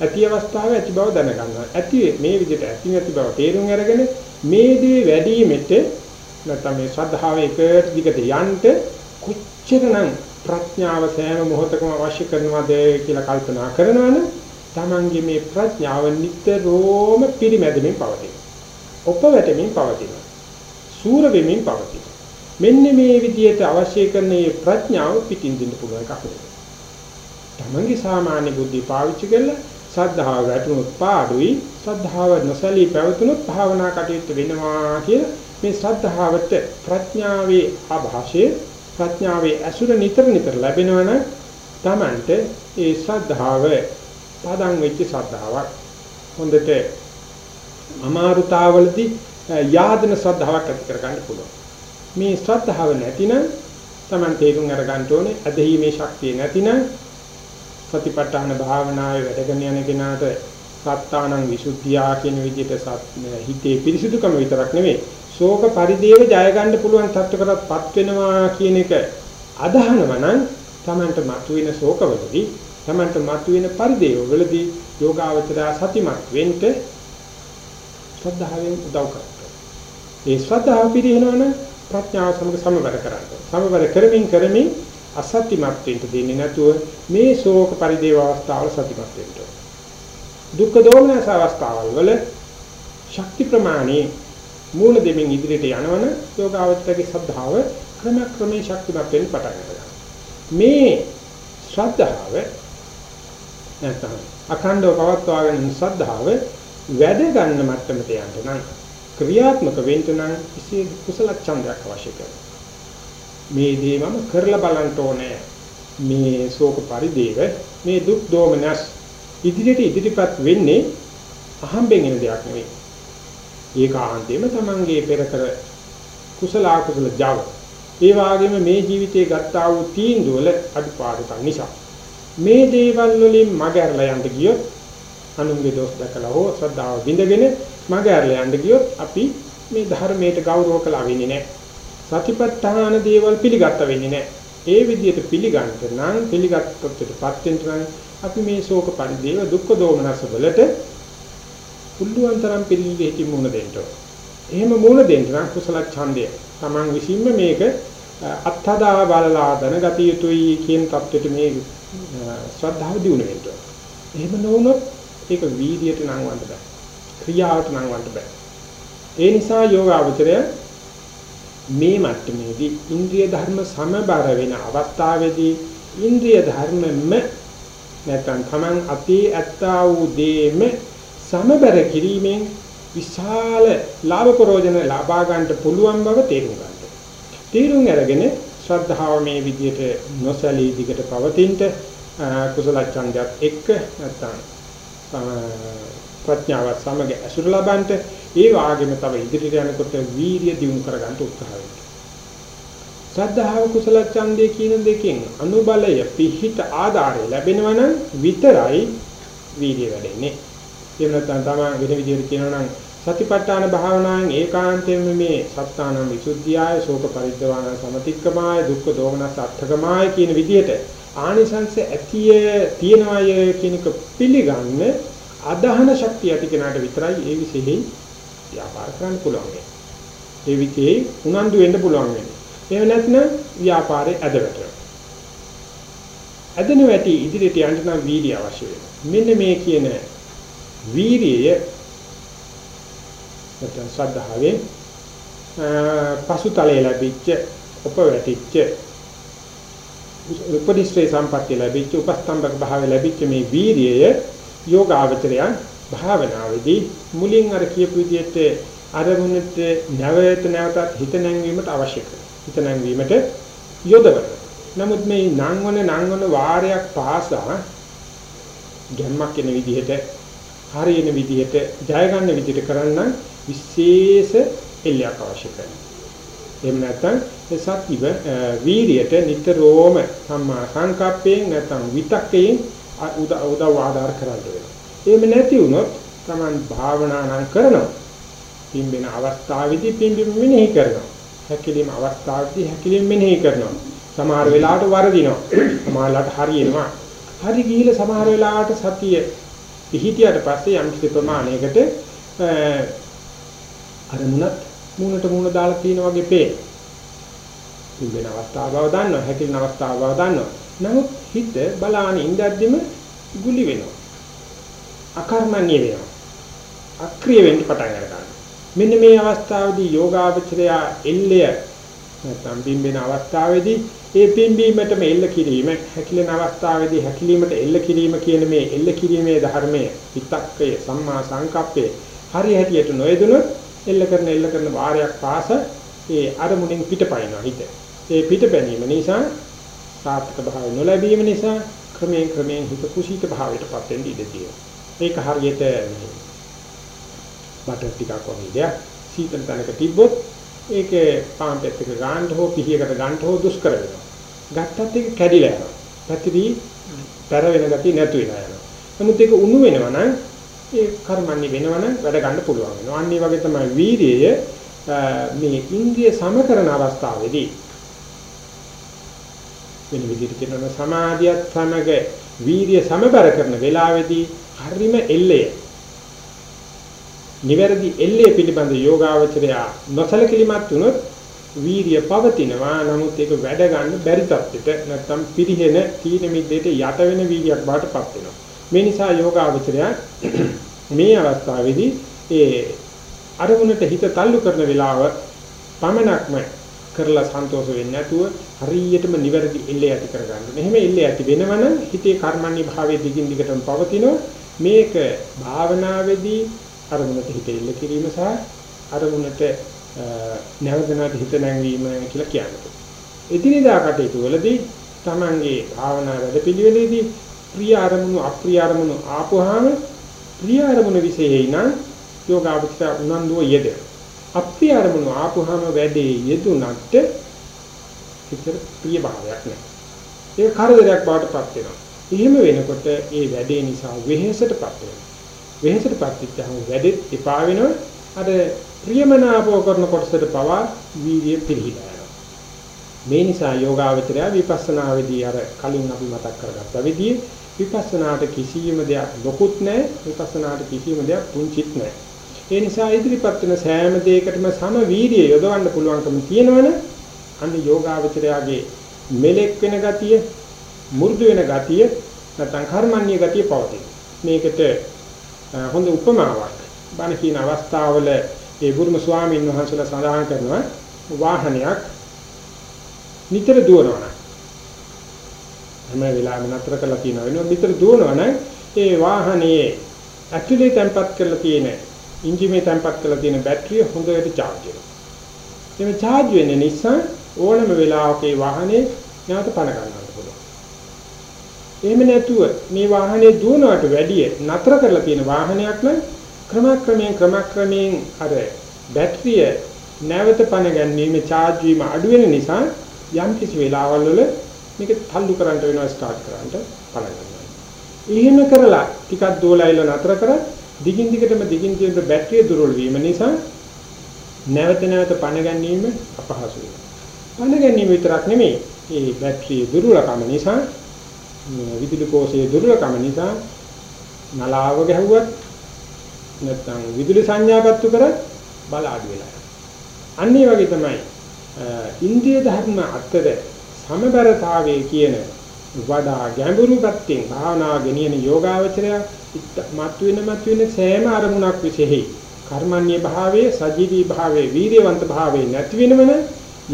ඇති අවස්ථාවේ ඇති බව දැනගන්නවා. ඇති මේ විදිහට ඇති නැති බව තේරුම් අරගෙන මේ දේ වැඩිමෙට නැත්නම් මේ ශ්‍රද්ධාව එක දිගට යන්න කොච්චරනම් ප්‍රඥාව සෑම මොහොතකම අවශ්‍ය කරනවද කියලා කල්පනා කරනවනේ තමන්ගේ මේ ප්‍රඥාව නිතරම පිරිමැදමින් පවතින. ඔපවැටමින් පවතින. සූර වෙමින් පවතින. මෙන්න මේ විදිහට අවශ්‍ය කරන මේ ප්‍රඥාව පිටින් දෙන්න පුළුවන් එකක් නෙවෙයි. තමන්ගේ සාමාන්‍ය බුද්ධි පාවිච්චි කරලා සද්ධාව වැටුනොත් පාඩුයි සද්ධාව නොසලී පැවතුනොත් භාවනා කටයුතු වෙනවා කියලා මේ සද්ධාවට ප්‍රඥාවේ ආభాෂයේ ප්‍රඥාවේ ඇසුර නිතර නිතර ලැබෙනවනම් Tamanට ඒ ශ්‍රද්ධාව පදන් වෙච්ච ශ්‍රද්ධාවක් හොඳට අමාරුතාවලදී යාදන ශ්‍රද්ධාවක් ඇති කර ගන්න පුළුවන්. මේ ශ්‍රද්ධාව නැතිනම් Taman තේරුම් අර ගන්න ඕනේ අධීමේ ශක්තිය නැතිනම් සතිපට්ඨාන භාවනාවේ වැඩගෙන යන කෙනාට සත්තානං විසුද්ධියා කියන විදිහට හිතේ පිරිසිදුකම විතරක් නෙවෙයි ශෝක පරිදේව ජය ගන්න පුළුවන් තත්ත්වකටපත් වෙනවා කියන එක අදහනවා නම් Tamanට මතුවෙන ශෝකවලදී Tamanට මතුවෙන පරිදේව වලදී යෝගාවචරය සතිමත් වෙන්න ශ්‍රද්ධාවෙන් උදව් කරනවා. ඒ ශ්‍රද්ධාව පිළිහෙනවනම් ප්‍රඥාව සමග සමවර කරන්නේ. සමවර කරමින් කරමින් අසත්‍යමත් වෙන්න දෙන්නේ නැතුව මේ ශෝක පරිදේව අවස්ථාවල සතිමත් වෙන්න. දුක්ඛ දෝමනස අවස්ථාවල් වල ශක්ති ප්‍රමාණේ මූල දෙමින් ඉදිරියට යනවන යෝගාවචරයේ ශ්‍රද්ධාව ක්‍රම ක්‍රමේ ශක්තිමත් වෙන්න පටන් ගන්නවා. මේ ශ්‍රද්ධාව නැත්නම් අඛණ්ඩව පවත්වාගෙන ශ්‍රද්ධාව වැඩ ගන්න මට්ටමට යන්න නම් ක්‍රියාත්මක වෙන්න නම් කිසි කුසල ඡන්දයක් අවශ්‍ය කරනවා. මේ දේ මම කරලා බලන්න ඕනේ. මේ ශෝක පරිදේව මේ දුක් දෝමනස් ඉදිරියට ඉදිරිපත් වෙන්නේ අහම්බෙන් එන දෙයක් නෙවෙයි. ඒකාන්තයෙන්ම තමන්ගේ පෙර කර කුසල අකුසල ජව. ඒ වගේම මේ ජීවිතයේ ගත්තා වූ තීන්දුවල අඩුපාඩුකම් නිසා. මේ දේවල් වලින් මග ඇරලා යන්න ගියොත් අනුන්ගේ දොස් දැකලා හෝ ශ්‍රද්ධාව බිඳගෙන මග ඇරලා යන්න ගියොත් අපි මේ ධර්මයට ගෞරව කළා වෙන්නේ නැහැ. සතිපට්ඨාන දේවල් පිළිගත්ත වෙන්නේ නැහැ. ඒ විදිහට පිළිගන්න නම් පිළිගත්තොත්පත් වෙන්න නම් අපි මේ ශෝක පරිදේව දුක්ඛ දෝමනස වලට පුළුවන් තරම් පිළිවිහෙති මුණ දෙන්න එහෙම මුණ දෙන්න නම් කුසල ඡන්දය Taman විසින්ම මේක අත්හදා බලලා දැනගත යුතුයි කියන தත්වෙට මේ ශ්‍රද්ධාව දිනු වෙන්න. එහෙම නොවුනොත් ඒක වීදියට නංවන්න බෑ. ක්‍රියාවට නංවන්න බෑ. ඒ නිසා යෝගාවචරය මේ මට්ටමේදී ඉන්ද්‍රිය ධර්ම සමබර වෙන අවස්ථාවේදී ඉන්ද්‍රිය ධර්මෙම නැත්නම් Taman අතේ ඇත්තා වූ දේම සමබර කිරීමෙන් විශාල ලාභ ප්‍රයෝජන ලබා ගන්නට පුළුවන් බව තේරුම් ගන්න. තේරුම් අරගෙන ශ්‍රද්ධාව මේ විදිහට නොසලී දිගට පවතිනට කුසල ඡන්දයක් එක්ක නැත්නම් ප්‍රඥාව සමග අසුර ලබන්ට ඒ වාගෙම තව ඉදිරියට යනකොට වීරිය දියුණු කර ගන්න උත්සාහ වෙනවා. ශ්‍රද්ධාව කුසල ඡන්දේ කියන දෙකෙන් අනුබලය පිහිට ආධාරය ලැබෙනවනම් විතරයි වීර්ය වැඩෙන්නේ. එහෙම නැත්නම් තමයි වෙන විදිහට කියනවා නම් සතිපට්ඨාන භාවනාවෙන් ඒකාන්තයෙන්ම මේ සත්තාන විසුද්ධියයි ශෝක පරිද්දවාන සමතික්කමාය දුක්ඛ දෝමනස අර්ථකමාය කියන විදිහට ආනිසංස ඇතිය තියනවාය කියනක පිළිගන්න අදහන ශක්තිය ඇති කෙනාට විතරයි ඒ විශේෂයෙන් ව්‍යාපාර කරන්න පුළුවන්. ඒ විදිහේ උනන්දු වෙන්න පුළුවන් වෙන්නේ. එහෙම නැත්නම් ව්‍යාපාරේ ඇද වැටෙනවා. ඇදෙන වැටි ඉදිරියට යන්න නම් වීර්ය අවශ්‍ය වෙනවා. මෙන්න මේ කියන වීරිය නැත්නම් ශ්‍රද්ධාවෙන් පසුතලයේ ලැබිච්ච උපවැටිච්ච උපදිස්ත්‍රේ සම්පත්‍ය ලැබිච්ච උපස්තම්භක භාවය ලැබිච්ච මේ වීරිය යෝගාවචරයන් භාවනාවේදී මුලින් අර කියපු විදිහට අරමුණට නැවත නැවතත් හිත නැංවීමට අවශ්‍ය කරනවා. හිත නැංවීමට යොදවන. නමුත් මේ නංවන නංවන වාරයක් පාසා ගැම්මක් එන විදිහට හරියන විදිහට ජය ගන්න විදිහට කරන්න විශේෂ එල්ලයක් අවශ්‍ය කරනවා. එහෙම නැත්නම් ඒ සතිව වීරියට නිතරම සම්මා සංකප්පයෙන් නැත්නම් විතක්කයෙන් උදව් ආධාර කරන්න වෙනවා. එහෙම නැති වුණොත් Taman භාවනා නම් කරනවා. පිම්බෙන අවස්ථාවේදී පිම්බෙම මෙනෙහි කරනවා. හැකිලිම අවස්ථාවේදී හැකිලිම මෙනෙහි කරනවා. සමහර වෙලාවට වරදිනවා. සමහරලාට හරියනවා. හරි ගිහිල්ලා සමහර වෙලාවට සතිය පිහිටියට පස්සේ යම් කිසි ප්‍රමාණයකට අර මුණත් මූණට මූණ දාලා තියෙන වගේ පේ. පිළිවෙන අවස්ථාව බව දන්නවා, හැකිලින අවස්ථාව බව දන්නවා. නමුත් හිත බලාන ඉඳද්දිම ගුලි වෙනවා. අකර්මණ්‍ය වෙනවා. අක්‍රිය වෙන්න පටන් ගන්නවා. මෙන්න මේ අවස්ථාවේදී යෝගාවචරය එල්ලය නැත්නම් පිම්බෙන අවස්ථාවේදී ඒ පිම්බීමටම එල්ල කිරීම හැකිලෙන අවස්ථාවේදී හැකිලීමට එල්ල කිරීම කියන මේ එල්ල කිරීමේ ධර්මයේ විතක්කය සම්මා සංකප්පේ හරි හැටියට නොයදුනොත් එල්ල කරන එල්ල කරන වාරයක් පාස ඒ අරමුණෙන් පිටපයින්නවා හිත. ඒ පිටපැනීම නිසා සාර්ථක භාවය නොලැබීම නිසා ක්‍රමයෙන් ක්‍රමයෙන් හිත කුසීත භාවයටපත් වෙන්න ඉඩ තියෙනවා. ඒක හරියට බටර් ටිකක් වගේ දෙයක් සීතල තැනක තිබ්බොත් ඒකේ පාම්පෙත් එක ගන්න හෝ පිහියකට ගන්න හෝ දුෂ්කර වෙනවා. ගත්තත් ඒක කැඩිලා යනවා. පැතිරි පෙර වෙන ගතිය නැතු වෙනවා යනවා. නමුත් ඒක උණු වෙනවා නම් ඒ කර්මන්නේ වෙනවනම් වැඩ ගන්න පුළුවන් වෙනවා. අන්න ඒ වගේ තමයි වීර්යය මේ ඉන්ද්‍රිය සම කරන අවස්ථාවේදී වෙන විදිහට කියනවා සමාධියත් සමග වීර්ය සමබර කරන වෙලාවේදී හරිම එල්ලය නිවැරදි එල්ලේ පිළිබඳ යෝගාවචරය නොසලකලිමත් වුණොත් වීරිය පවතිනවා නමුත් ඒක වැඩ ගන්න බැරි තත්ත්වෙට නැත්තම් පිරිහෙන තීන මිද්දේට යට වෙන වීර්යයක් බාටපත් වෙනවා මේ නිසා යෝගාවචරය මේ අවස්ථාවේදී ඒ අරමුණට හිත තල්ලු කරන වෙලාව පමණක්ම කරලා සන්තෝෂ වෙන්නේ නැතුව හරියටම නිවැරදි එල්ලේ ඇති කරගන්න. මෙහෙම එල්ලේ ඇති වෙනවනම් හිතේ කර්මන්නේ භාවයේ දිගින් දිගටම පවතිනවා. මේක භාවනාවේදී අරමුණට හිත එල්ල කිරීම සහ අරමුණට නැවත නැවත හිත නැංවීම කියලා කියන්නේ. එදිනෙදා කටයුතු වලදී Tamange භාවනා වැඩපිළිවෙලේදී ප්‍රිය අරමුණු අප්‍රිය අරමුණු ආපුවාම ප්‍රිය අරමුණු විශේෂයි නම් යෝගාවචර උනන්දුව යෙද. අප්‍රිය අරමුණු ආපුවාම වැඩේ යෙදුනත් කිතර ප්‍රිය භාවයක් නැහැ. ඒක කරදරයක් බවටපත් වෙනවා. එහෙම වෙනකොට ඒ වැඩේ නිසා වෙහෙසටපත් වෙනවා. වෙහෙසටපත් වෙච්චාම වැඩෙත් එපා වෙනවා. අර ප්‍රියමනාපව කරන කොටසට පවා වීර්ය පිළිහිලා යනවා. මේ නිසා යෝගාවචරය විපස්සනාවේදී අර කලින් අපි මතක් කරගත්තා විදිහේ විපස්සනාට කිසියම් දෙයක් ලොකුත් නැහැ විපස්සනාට කිසියම් දෙයක් පුංචිත් නැහැ. ඒ නිසා ඉදිරිපත් වෙන සෑම දෙයකටම සම වීර්යය යොදවන්න පුළුවන්කම තියෙනවනේ අන්න යෝගාවචරයාගේ මෙලෙක් වෙන ගතිය, මු르දු වෙන ගතිය, නැත්නම් කර්මන්නේ ගතිය පවතින. මේකට හොඳ උපමාවක් බණ කියන අවස්ථාවල ඒ බුදුම ස්වාමීන් වහන්සේලා සඳහන් කරනවා වාහනයක් නිතර දුවනවා හැම වෙලාවෙම නතර කරලා තියෙනවා වෙනවා නිතර දුවනවනම් ඒ වාහනේ ඇක්චුලි තැම්පත් කරලා තියෙන එන්ජිමේ තැම්පත් කරලා තියෙන බැටරිය හොඳට charge වෙනවා. එimhe charge වෙන නිසා ඕනම වෙලාවක ඒ වාහනේ නැවත පණ ගන්නවා. එහෙම නැතුව මේ වාහනේ දුවනවට වැඩිය නතර කරලා තියෙන වාහනයක් නම් ක්‍රමක්‍රමයෙන් ක්‍රමක්‍රමයෙන් අර බැටරිය නැවත පණ ගැනීම charge වීම අඩු වෙන නිසා යම් කිසි වෙලාවල් වල මේක තල්ලු කරන්න වෙනවා ස්ටාර්ට් කරන්න පණ ගන්නවා. එහෙම කරලා ටිකක් දුවලායිල නතර කරා දිගින් දිගටම දිගින් දිගට බැටරිය දුර්වල වීම නිසා නැවත නැවත පණ ගැනීම අපහසු වෙනවා. පණ ගැනීම විතරක් නෙමෙයි මේ බැටරිය දුර්වලකම නිසා විදුලි කෝෂයේ දුර්වලකම නිසා නලාව ගැහුවත් නැත්නම් විදුලි සංඥාපත්තු කරත් බල අඩු වෙලා යනවා. අන්න ඒ වගේ තමයි ඉන්ද්‍රිය ධර්ම අතර සමබරතාවයේ කියන වඩා ගැඹුරු පැත්තෙන් භාවනා ගෙනියන යෝගාවචරය මතුවෙන මතුවෙන සෑම අරමුණක් විශේෂයි කර්මන්නේ භාවයේ සජීවී භාවයේ වීර්යවන්ත භාවයේ නැති වෙනවන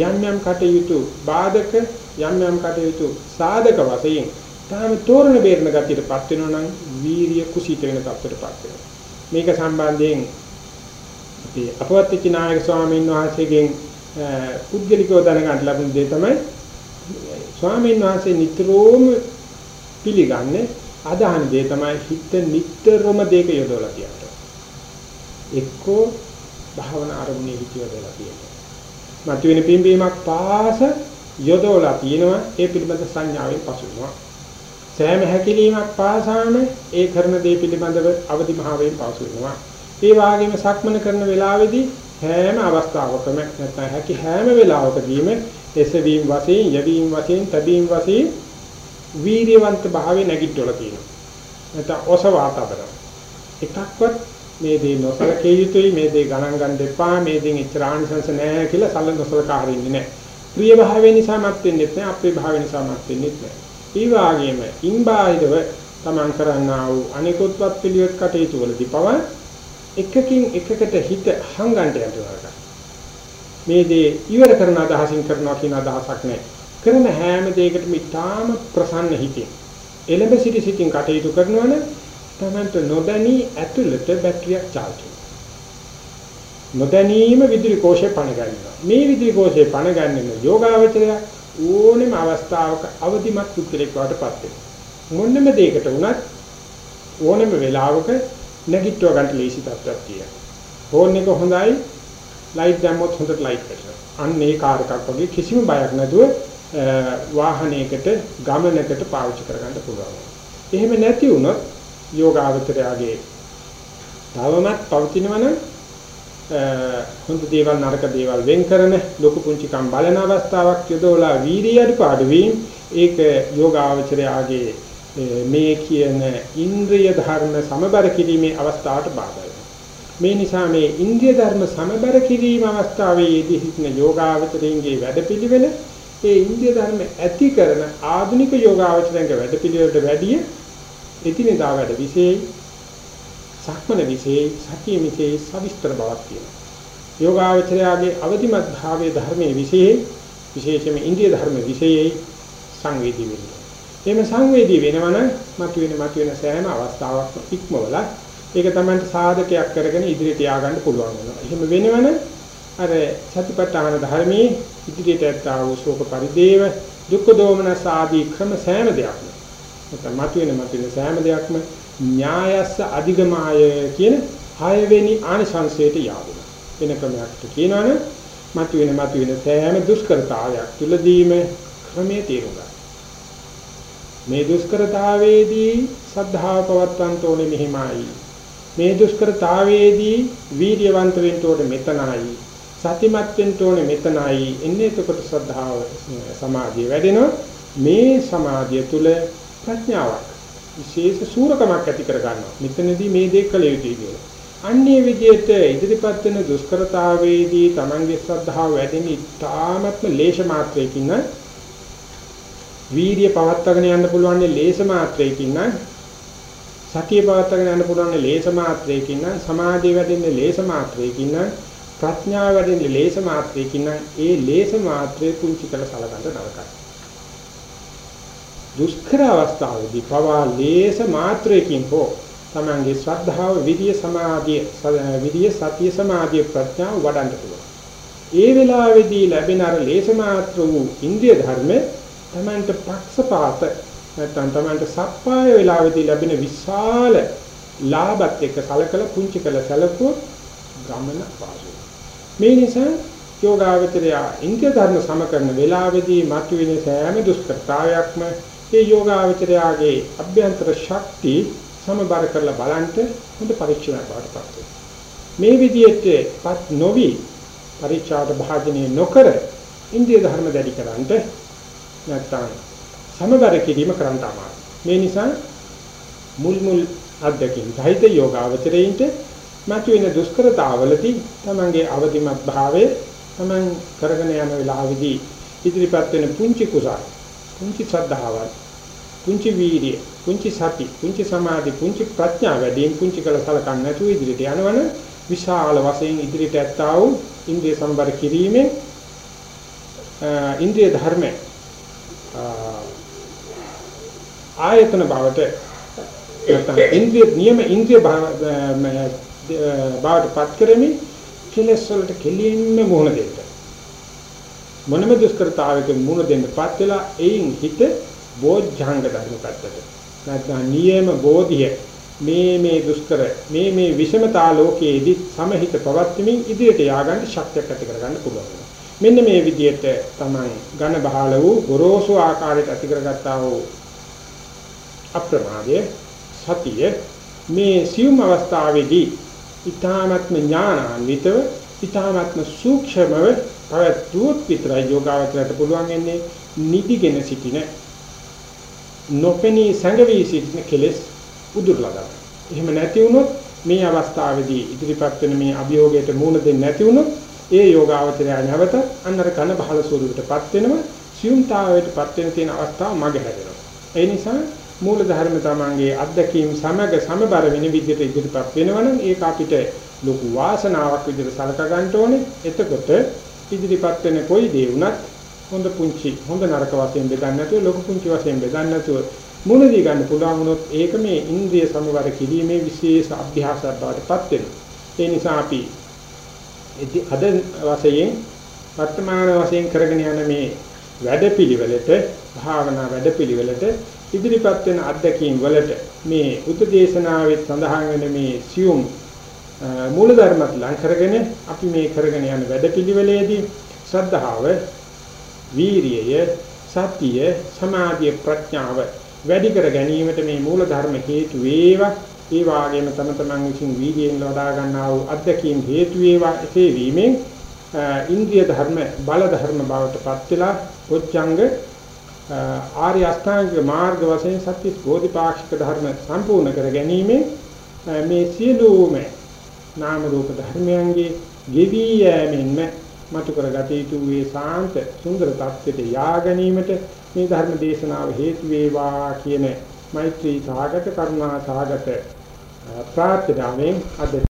යම් යම් කටයුතු බාධක යම් යම් කටයුතු සාධක වශයෙන් තාම තෝරන බේරන ගතියටපත් වෙනවා නම් වීරිය කුසීත වෙන තත්ත්වයටපත් වෙනවා. මේක සම්බන්ධයෙන් අපි අපවත්ති නායක ස්වාමීන් වහන්සේගෙන් පුද්ගලිකව දැනගන්න ලැබුණ දේ තමයි ස්වාමීන් වහන්සේ නිතරම පිළිගන්නේ අදහන දේ තමයි හිත නිතරම දෙක යොදවලා කියනවා. එක්කෝ භාවනා අරමුණේ හිත යොදවලා කියනවා. මතුවෙන පිම්බීමක් පාස යොදවලා තියෙනවා ඒ පිළිබඳ සංඥාවෙන් පසු වෙනවා. සෑම හැකිලීමක් පාසාම ඒ කරන දේ පිළිබඳව අවදි භාවයෙන් පසු වෙනවා. ඒ වාගේම සක්මන කරන වෙලාවේදී හැම අවස්ථාවකම නැත්නම් හැකි හැම වෙලාවකදීම එසවීම වශයෙන් යවීම වශයෙන් තැබීම වශයෙන් වීර්යවන්ත භාවයේ නැගිටවල තියෙනවා. නැත්නම් ඔසවා තබන. එකක්වත් මේ දේ නොසලකේ යුතුයි මේ දේ ගණන් ගන්න දෙපා මේ දේ එච්චර ආනිසංස නැහැ කියලා සල්ල නොසලකා හරින්නේ නැහැ. ප්‍රිය භාවය නිසා මත් වෙන්නේ නැහැ අපේ භාවය නිසා මත් වෙන්නේ නැහැ. ඒ වගේම ඉන්බාහිරව තමන් කරන්නා වූ අනිකුත්වත් පිළිවෙත් කටයුතු වලදී පවා එකකින් එකකට හිත හංගන්න යනවා. මේ දේ ඉවර කරන අදහසින් කරනවා කියන අදහසක් නැහැ. කරන හැම දෙයකටම ඉතාම ප්‍රසන්න හිතින් එළඹ සිටි සිටින් කටයුතු කරනවනේ තමන්ට නොදැනී ඇතුළත බැටරියක් charge නොදැනීම විදුලි කෝෂේ පණ ගන්නවා. මේ විදුලි කෝෂේ පණ ගන්නන යෝගාවචරය ඕනෙම අවස්ථාවක අවදිමත් පුද්ගලෙක් වඩපත් වෙනවා. මොන්නම දෙයකට වුණත් ඕනෙම වෙලාවක නැගිටව ගන්න ලේසි තත්ත්වයක් තියෙනවා. ෆෝන් එක හොඳයි ලයිට් දැම්මොත් හොඳට ලයිට් කරනවා. අන්න ඒ කාර් එකක් වගේ කිසිම බයක් නැතුව වාහනයකට ගමනකට පාවිච්චි කරගන්න පුළුවන්. එහෙම නැති වුණොත් යෝගාවචරයාගේ තවමත් පවතිනවනම් හොඳ දේවල් නරක දේවල් වෙන් කරන ලොකු පුංචි කම් බලන අවස්ථාවක් යොදවලා වීර්යය අඩපාඩු වීම ඒක යෝගාවචරයාගේ මේ කියන ඉන්ද්‍රිය ධර්ම සමබර කිරීමේ අවස්ථාවට බාධා මේ නිසා මේ ඉන්ද්‍රිය ධර්ම සමබර කිරීම අවස්ථාවේදී සිටින යෝගාවචරයන්ගේ වැඩපිළිවෙල ඒ ඉන්ද්‍රිය ධර්ම ඇති කරන ආධුනික යෝගාවචරයන්ගේ වැඩපිළිවෙලට වැඩිය එතිනෙදා වැඩ විශේෂයි. සක්මන විශේෂයි සතිය විශේෂයි සවිස්තර බවක් තියෙනවා. යෝගාවචරයාගේ අවදිමත් භාවයේ ධර්මයේ විශේෂයි විශේෂයෙන්ම ඉන්ද්‍රිය ධර්ම විශේෂයි සංවේදී වෙනවා. එහෙම සංවේදී වෙනවනම් මතුවෙන මතුවෙන සෑම අවස්ථාවක්ම ඉක්මවලා ඒක තමයි සාධකයක් කරගෙන ඉදිරියට ය아가න්න පුළුවන් වෙනවා. එහෙම වෙනවනම් අර සතිපට්ඨාන ධර්මයේ ඉදිරියට ඇත්තා වූ ශෝක පරිදේව දුක්ඛ දෝමනස ආදී ක්‍රම සෑම දෙයක්ම නැත්නම් මතුවෙන මතුවෙන සෑම දෙයක්ම ඥායස්ස අධිගමාය කියන හයවෙනි ආනිසංසයට යාදුනා. වෙන ක්‍රමයකට කියනවනේ මතුවෙන මතුවෙන සෑම දුෂ්කරතාවයක් තුලදීම ක්‍රමයේ තේරුම් ගන්න. මේ දුෂ්කරතාවේදී සද්ධාව පවත්වන්න ඕනේ මෙහිමයි. මේ දුෂ්කරතාවේදී වීර්යවන්ත වෙන්න ඕනේ මෙතනයි. සතිමත් වෙන්න ඕනේ මෙතනයි. එන්නේ එතකොට ශ්‍රද්ධාව සමාධිය වැඩෙනවා. මේ සමාධිය තුල ප්‍රඥාවක් විශේෂ සූරකමක් ඇති කර ගන්නවා. මෙතනදී මේ දේ කළ යුතුයි කියලා. අන්නේ විදිහට ඉදිරිපත් වෙන දුෂ්කරතාවේදී Tamange ශ්‍රද්ධාව වැඩෙන ඉතාමත්ම ලේෂ මාත්‍රයකින් වීර්ය පවත්වාගෙන යන්න පුළුවන් ලේෂ මාත්‍රයකින් සතිය පවත්වාගෙන යන්න පුළුවන් ලේස මාත්‍රයකින් නම් සමාධිය වැඩෙන්නේ ලේස මාත්‍රයකින් නම් ප්‍රඥාව වැඩෙන්නේ ලේස මාත්‍රයකින් නම් ඒ ලේස මාත්‍රයේ පුංචි කළ සලකන්න නරකයි. දුෂ්කර අවස්ථාවේදී පවා ලේස මාත්‍රයකින් හෝ තමන්ගේ ශ්‍රද්ධාව විරිය සමාධිය විරිය සතිය සමාධිය ප්‍රඥාව වඩන්න පුළුවන්. ඒ වෙලාවේදී ලැබෙන අර ලේස මාත්‍ර වූ ඉන්ද්‍රිය ධර්ම තමන්ට පක්ෂපාත නැත්නම් Tamanට සප්පාය වෙලාවේදී ලැබෙන විශාල ලාභත් එක්ක සලකලා පුංචි කළ සැලකුවොත් ගමන පාසුයි. මේ නිසා යෝගාවචරය ඉන්ද්‍රිය ධර්ම සමකරන වෙලාවේදී මතුවෙන සෑම දුෂ්කරතාවයක්ම ඒ යෝගාවචරයාගේ අභ්‍යන්තර ශක්තිය සමබර කරලා බලන්ට හොඳ පරීක්ෂණයක් වඩපත් මේ විදිහටපත් නොවි පරීක්ෂාවට භාජනය නොකර ඉන්ද්‍රිය ධර්ම දැඩි කරන්ට නැත්නම් සමබර කිරීම කරන්න අමාරුයි. මේ නිසා මුල් මුල් අධ්‍යක්ෂින් සහිත යෝගාවචරයින්ට මතුවෙන දුෂ්කරතාවලදී තමන්ගේ අවදිමත් භාවය තමන් කරගෙන යන වෙලාවෙදී ඉදිරිපත් වෙන පුංචි කුසල පුංචි ශ්‍රද්ධාවල් පුංචි වීර්ය පුංචි සති පුංචි සමාධි පුංචි ප්‍රඥා වැඩිම පුංචි කළ සලකන්නේ නැතුව ඉදිරියට යනවන විශාල වශයෙන් ඉදිරියට ඇත්තා වූ ඉන්ද්‍රිය සම්බර කිරීමේ ඉන්ද්‍රිය ධර්ම ආයතන බවට නැත්නම් ඉන්ද්‍රිය නියම ඉන්ද්‍රිය බවට පත් කරමින් කෙලස් වලට කෙලින්ම මුහුණ දෙන්න. මොනම දුෂ්කරතාවයක මුහුණ දෙන්නපත් වෙලා එයින් හිත බෝධ්‍යංග ධර්ම පැත්තට. නැත්නම් නියම බෝධිය මේ මේ දුෂ්කර මේ මේ විෂමතා ලෝකයේදී සමහිත පවත්වමින් ඉදිරියට ය아가න්න ශක්තියක් ඇති කරගන්න පුළුවන්. මෙන්න මේ විදිහට තමයි ඝන බහල වූ ගොරෝසු ආකාරයට ඇති කරගත්තා වූ අප්‍රමාදය සතිය මේ සියුම් අවස්ථාවේදී ඊ타නත්ම ඥානාන්විතව ඊ타නත්ම සූක්ෂමව පැවැත්වුවොත් විතරයි යෝගාවචරයට පුළුවන් වෙන්නේ නිදිගෙන සිටින නොපෙනී සංගවි සිටින කෙලෙස් උදුරලා ගන්න. එහෙම නැති වුණොත් මේ අවස්ථාවේදී ඉදිරිපත් වෙන මේ අභියෝගයට මුහුණ දෙන්නේ නැති වුණොත් ඒ යෝගාවචරය නැවත අන්නර කන බහල ස්වරූපයටපත් වෙනවා සියුම්තාවයටපත් වෙන තියෙන අවස්ථාව මග හැදෙනවා. ඒ නිසා මූල ධර්ම තමංගේ අත්දැකීම් සමග සමබර වෙන විදිහට ඉදිරිපත් වෙනවනම් ඒක අපිට ලොකු වාසනාවක් විදිහට සලක ගන්න ඕනේ. එතකොට ඉදිරිපත් වෙන කොයි දේ වුණත් හොඳ පුංචි හොඳ නරක වශයෙන් බෙදන්න නැතුව ලොකු පුංචි වශයෙන් බෙදන්න නැතුව මුණ දී ගන්න පුළුවන් වුණොත් ඒක මේ ඉන්ද්‍රිය සමවර කිරීමේ විශේෂ අභ්‍යාසයක් බවට පත් වෙනවා. ඒ නිසා අපි අද වශයෙන් වර්තමාන වශයෙන් කරගෙන යන මේ වැඩපිළිවෙලට භාවනා වැඩපිළිවෙලට ඉදිරිපත් වෙන අත්දැකීම් වලට මේ උපදේශනාවෙත් සඳහන් වෙන මේ සියුම් මූලධර්මත් ලං කරගෙන අපි මේ කරගෙන යන වැඩපිළිවෙලේදී ශ්‍රද්ධාව වීරියය සතිය සමාධිය ප්‍රඥාව වැඩි කර ගැනීමට මේ මූල ධර්ම හේතු වේවා. ඒ වාගේම තම තමන් විසින් වීර්යයෙන් ලබා ගන්නා වූ අධ්‍යක්ීම් හේතු වේවා. එසේ වීමෙන් ඉන්ද්‍රිය ධර්ම බල ධර්ම බවට පත් වෙලා පොච්චංග ආර්ය අෂ්ටාංගික මාර්ග වශයෙන් සත්‍ය බෝධිපාක්ෂික ධර්ම සම්පූර්ණ කර ගැනීමෙන් මේ සියලුම නාම රූප ධර්මයන්ගේ ගෙවි යෑමෙන්ම මතු කරගත යුතු වේ සාන්ත සුන්දර tattete යා ගැනීමට මේ ධර්ම දේශනාව හේතු වේවා කියන මෛත්‍රී සාගත කරුණා සාගත ප්‍රාර්ථනාවෙන් අද